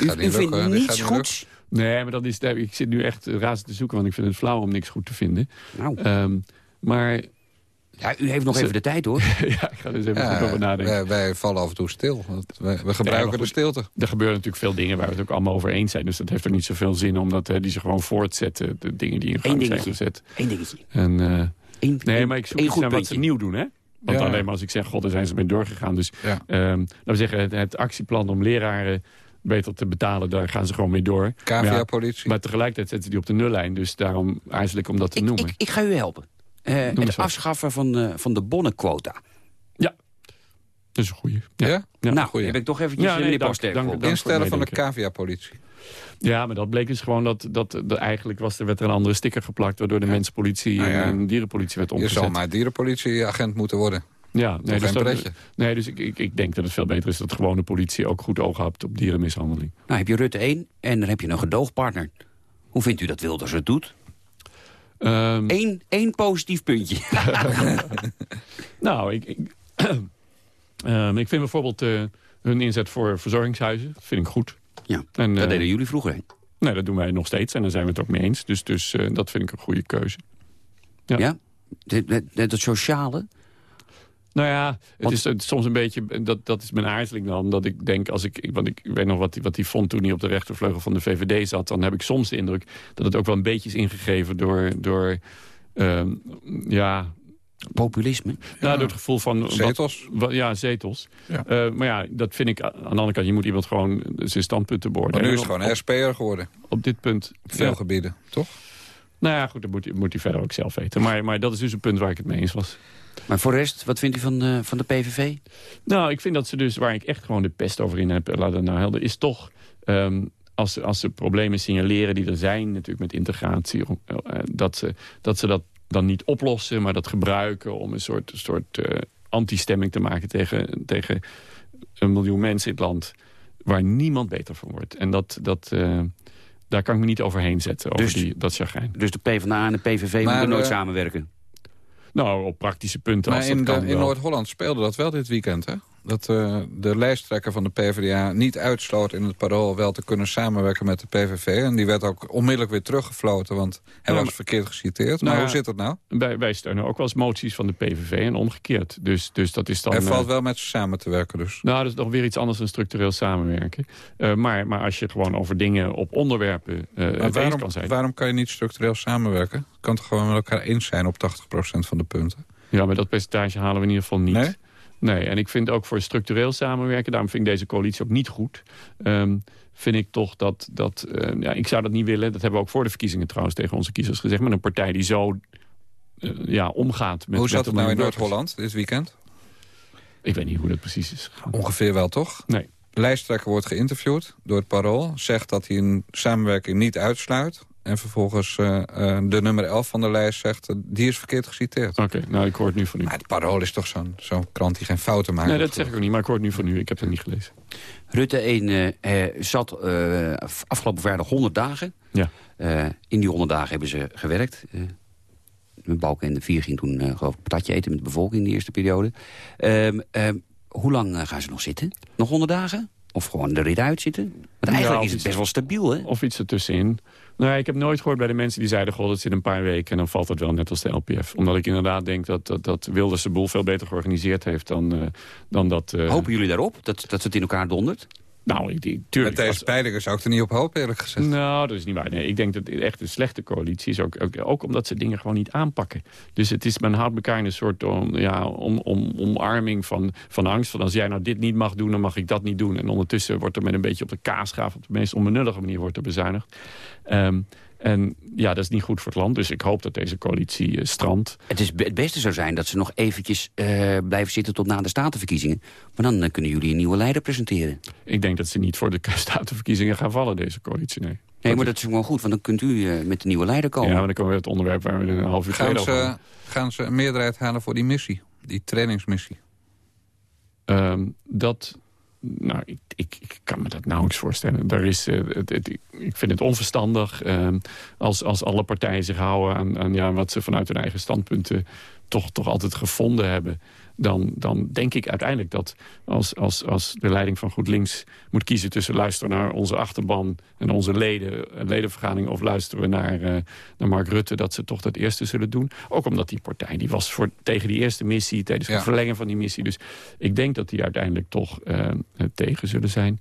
U, Gaat u niet vindt lukken, dit niets goeds? Nee, maar dat is, ik zit nu echt razend te zoeken, want ik vind het flauw om niks goed te vinden. Nou, Ehm, maar ja, u heeft nog ze- even de tijd, hoor. ja, ik ga er eens even goed over nadenken. wij, wij vallen af en toe stil. Wij- we gebruiken goed. de stilte. Er gebeuren natuurlijk veel dingen waar we het ook allemaal over eens zijn. Dus dat heeft er niet zoveel zin, omdat hè, die zich gewoon voortzetten. De dingen die in Eén gang zijn gezet. Eén dingetje. En, eh, Eén, nee, maar ik zoek iets goed naar wat ze nieuw doen, hè? Want Ja. alleen maar als ik zeg, god, daar zijn ze mee doorgegaan. Dus Ja. ehm, laten we zeggen, het, het actieplan om leraren beter te betalen, daar gaan ze gewoon mee door. Maar, ja, KVA-politie. maar tegelijkertijd zetten ze die op de nullijn. Dus daarom aarzel ik om dat te Ik, noemen. ik, ik ga u helpen. Eh, het wat. afschaffen van, eh, van de bonnenquota. Dat is een goeie. Ja? Ja. nou, goeie. heb ik toch eventjes Ja, eh, nee, meneer dank. Instellen van de. KVA-politie. Ja, maar dat bleek dus gewoon dat, dat, dat eigenlijk was, er werd er een andere sticker geplakt... waardoor de mensenpolitie Nou ja. en dierenpolitie werd Je omgezet. zal maar dierenpolitieagent moeten worden. Ja, nee, dus, dat- nee, dus ik, ik, ik denk dat het veel beter is dat gewone politie ook goed oog hebt op dierenmishandeling. Nou, heb je Rutte 1 en dan heb je een gedoogpartner. Hoe vindt u dat Wilders het doet? Ehm, Eén, één positief puntje. nou, ik, ik, ehm, ik vind bijvoorbeeld eh, hun inzet voor verzorgingshuizen, dat vind ik goed. Ja, En, dat eh, deden jullie vroeger. hè? Nee, dat doen wij nog steeds en daar zijn we het ook mee eens. Dus, dus eh, dat vind ik een goede keuze. Ja. Ja? Het, het sociale? Nou ja, het Want- is het soms een beetje, dat, dat is mijn aarzeling dan. Dat ik denk, als ik, want ik weet nog wat hij wat hij vond toen hij op de rechtervleugel van de VVD zat. Dan heb ik soms de indruk dat het ook wel een beetje is ingegeven door, door ehm, ja, Populisme? Ja, door het gevoel van... wat- Zetels. ja, zetels. Ja. Eh, maar ja, dat vind ik aan de andere kant... je moet iemand gewoon zijn standpunten Maar beoordelen. nu is het gewoon SP'er geworden. op dit punt... Op veel ja. gebieden, toch? Nou ja, goed, dat moet, hij- moet hij verder ook zelf weten. Maar, maar dat is dus een punt waar ik het mee eens was. Maar voor de rest, wat vindt u van, eh, van de PVV? Nou, ik vind dat ze dus, waar ik echt gewoon de pest over in heb, laat dat nou helder, is toch... ehm, als, ze- als ze problemen signaleren die er zijn, natuurlijk met integratie... eh, dat, ze, dat ze dat dan niet oplossen, maar dat gebruiken... om een soort, soort eh, anti-stemming te maken tegen, tegen een miljoen mensen in het land... waar niemand beter van wordt. En dat, dat, eh, daar kan ik me niet overheen zetten, over Dus- die, dat chagrijn. Dus de PvdA en de PVV Maar, moeten nooit samenwerken. Nou, op praktische punten Maar als dat in, in. Noord-Holland speelde dat wel dit weekend, hè? Dat eh, de lijsttrekker van de PvdA niet uitsloot in het parool... wel te kunnen samenwerken met de PVV. En die werd ook onmiddellijk weer teruggefloten, want hij Ja, was verkeerd geciteerd. Nou maar ja, hoe zit het nou? Wij, wij steunen ook wel eens moties van de PVV en omgekeerd. Dus, dus dat is dan... hij eh, valt wel met ze samen te werken dus. Nou, dat is nog weer iets anders dan structureel samenwerken. Eh, maar, maar als je gewoon over dingen op onderwerpen eh het waarom, kan zijn... waarom kan je niet structureel samenwerken? Je kan toch gewoon met elkaar eens zijn op 80% van de punten? Ja, maar dat percentage halen we in ieder geval niet. Nee? Nee, en ik vind ook voor structureel samenwerken... daarom vind ik deze coalitie ook niet goed... Ehm, vind ik toch dat... dat eh, ja, ik zou dat niet willen. Dat hebben we ook voor de verkiezingen trouwens tegen onze kiezers gezegd. Met een partij die zo eh, ja, omgaat met... hoe zat het nou in. Noord-Holland dit weekend? Ik weet niet hoe dat precies is gegaan. Ongeveer wel, toch? Nee. Lijsttrekker wordt geïnterviewd door het Parool. Zegt dat hij een samenwerking niet uitsluit. En vervolgens eh, eh, de nummer 11 van de lijst zegt... eh, die is verkeerd geciteerd. Oké, nou ik hoor het nu van u. Maar het Parool is toch zo'n zo'n krant die geen fouten maakt? Nee, dat zeg ik ook niet, maar ik hoor het nu van u. Ik heb het niet gelezen. Rutte 1 eh, eh, zat eh, afgelopen vrijdag 100 dagen. Ja. Eh, in die 100 dagen hebben ze gewerkt. Eh mijn Balken en de Vier ging toen eh, geloof ik patatje eten met de bevolking in de eerste periode. Ehm, ehm, hoe lang gaan ze nog zitten? Nog 100 dagen? Of gewoon de rit uitzitten? Want eigenlijk Ja, is het best wel stabiel, hè? Of iets ertussenin. Nou, ik heb nooit gehoord bij de mensen die zeiden... goh, dat zit een paar weken en dan valt het wel net als de LPF. Omdat ik inderdaad denk dat, dat, dat Wilders de boel veel beter georganiseerd heeft... dan, eh, dan dat... eh, Hopen jullie daarop? Dat, dat het in elkaar dondert? Nou, ik, ik- Met tuurlijk. deze als- peilingen zou ik er niet op hopen, eerlijk gezegd. Nou, dat is niet waar. Nee, ik denk dat het echt een slechte coalitie is. Ook, ook, ook omdat ze dingen gewoon niet aanpakken. Dus het is, men houdt elkaar in een soort om, ja, om, om, omarming van, van angst. Van als jij nou dit niet mag doen, dan mag ik dat niet doen. En ondertussen wordt er met een beetje op de kaasgraaf... op de meest onbenullige manier wordt er bezuinigd. Ehm, en ja, dat is niet goed voor het land. Dus ik hoop dat deze coalitie eh, strandt. Het, is, het beste zou zijn dat ze nog eventjes eh, blijven zitten tot na de statenverkiezingen. Maar dan eh, kunnen jullie een nieuwe leider presenteren. Ik denk dat ze niet voor de statenverkiezingen gaan vallen, deze coalitie. Nee, Nee, maar dat is gewoon goed, want dan kunt u eh, met de nieuwe leider komen. Ja, maar dan komen we bij het onderwerp waar we een half uur Gaan geleden over gaan ze een meerderheid halen voor die missie? Die trainingsmissie? Ehm, dat, nou, ik, ik, kan me dat nauwelijks voorstellen. Daar is, eh, ik vind het onverstandig ehm, als, als alle partijen zich houden aan, aan ja, wat ze vanuit hun eigen standpunten toch, toch altijd gevonden hebben. Dan, dan denk ik uiteindelijk dat als, als, als de leiding van GroenLinks moet kiezen tussen luisteren naar onze achterban en onze leden, ledenvergadering, of luisteren we naar, eh, naar Mark Rutte, dat ze toch dat eerste zullen doen. Ook omdat die partij die was voor, tegen die eerste missie, tijdens het Ja. verlengen van die missie. Dus ik denk dat die uiteindelijk toch eh, tegen zullen zijn.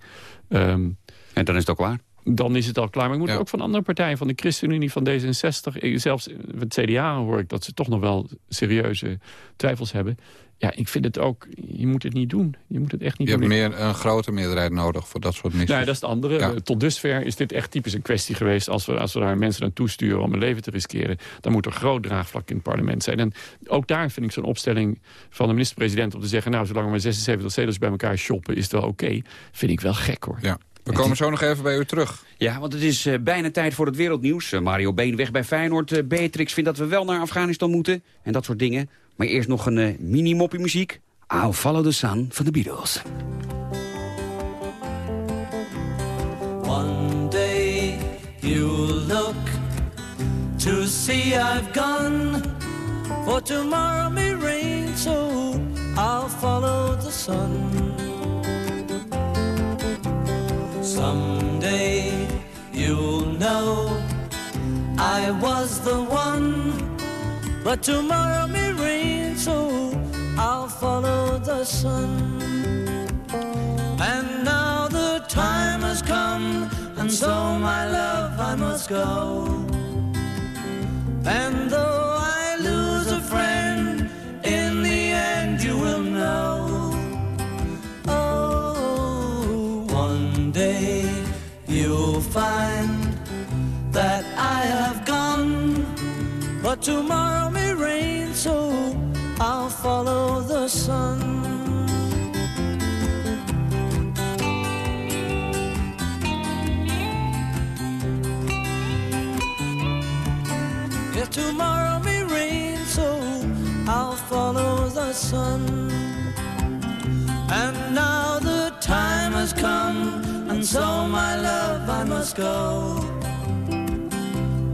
Ehm, En dan is het ook klaar. dan is het al klaar. Maar ik moet Ja. ook van andere partijen, van de ChristenUnie, van D66... eh, zelfs het CDA hoor ik dat ze toch nog wel serieuze twijfels hebben. Ja, ik vind het ook, je moet het niet doen. Je moet het echt niet Je doen. hebt meer, een grote meerderheid nodig voor dat soort missies. Nee, dat is het andere. Ja. Eh, Tot dusver is dit echt typisch een kwestie geweest. Als we, als we daar mensen naartoe sturen om hun leven te riskeren... dan moet er groot draagvlak in het parlement zijn. En ook daar vind ik zo'n opstelling van de minister-president... om te zeggen, nou, zolang we maar 76 zetels bij elkaar shoppen... is het wel oké. Vind ik wel gek, hoor. Ja. We komen zo nog even bij u terug. Ja, want het is eh, bijna tijd voor het wereldnieuws. Eh, Mario Been weg bij Feyenoord. Beatrix vindt dat we wel naar Afghanistan moeten. En dat soort dingen. Maar eerst nog een eh, mini-moppie muziek. I'll follow the sun van de Beatles. One day you'll look to see I've gone, for tomorrow may rain, so I'll follow the sun. Someday you'll know I was the one, But tomorrow may rain, so I'll follow the sun. And now the time has come, and so my love, I must go. And though I lose a friend, in the end you will know. But tomorrow may rain, so I'll follow the sun. If tomorrow may rain, so I'll follow the sun. And now the time has come, and so my love I must go.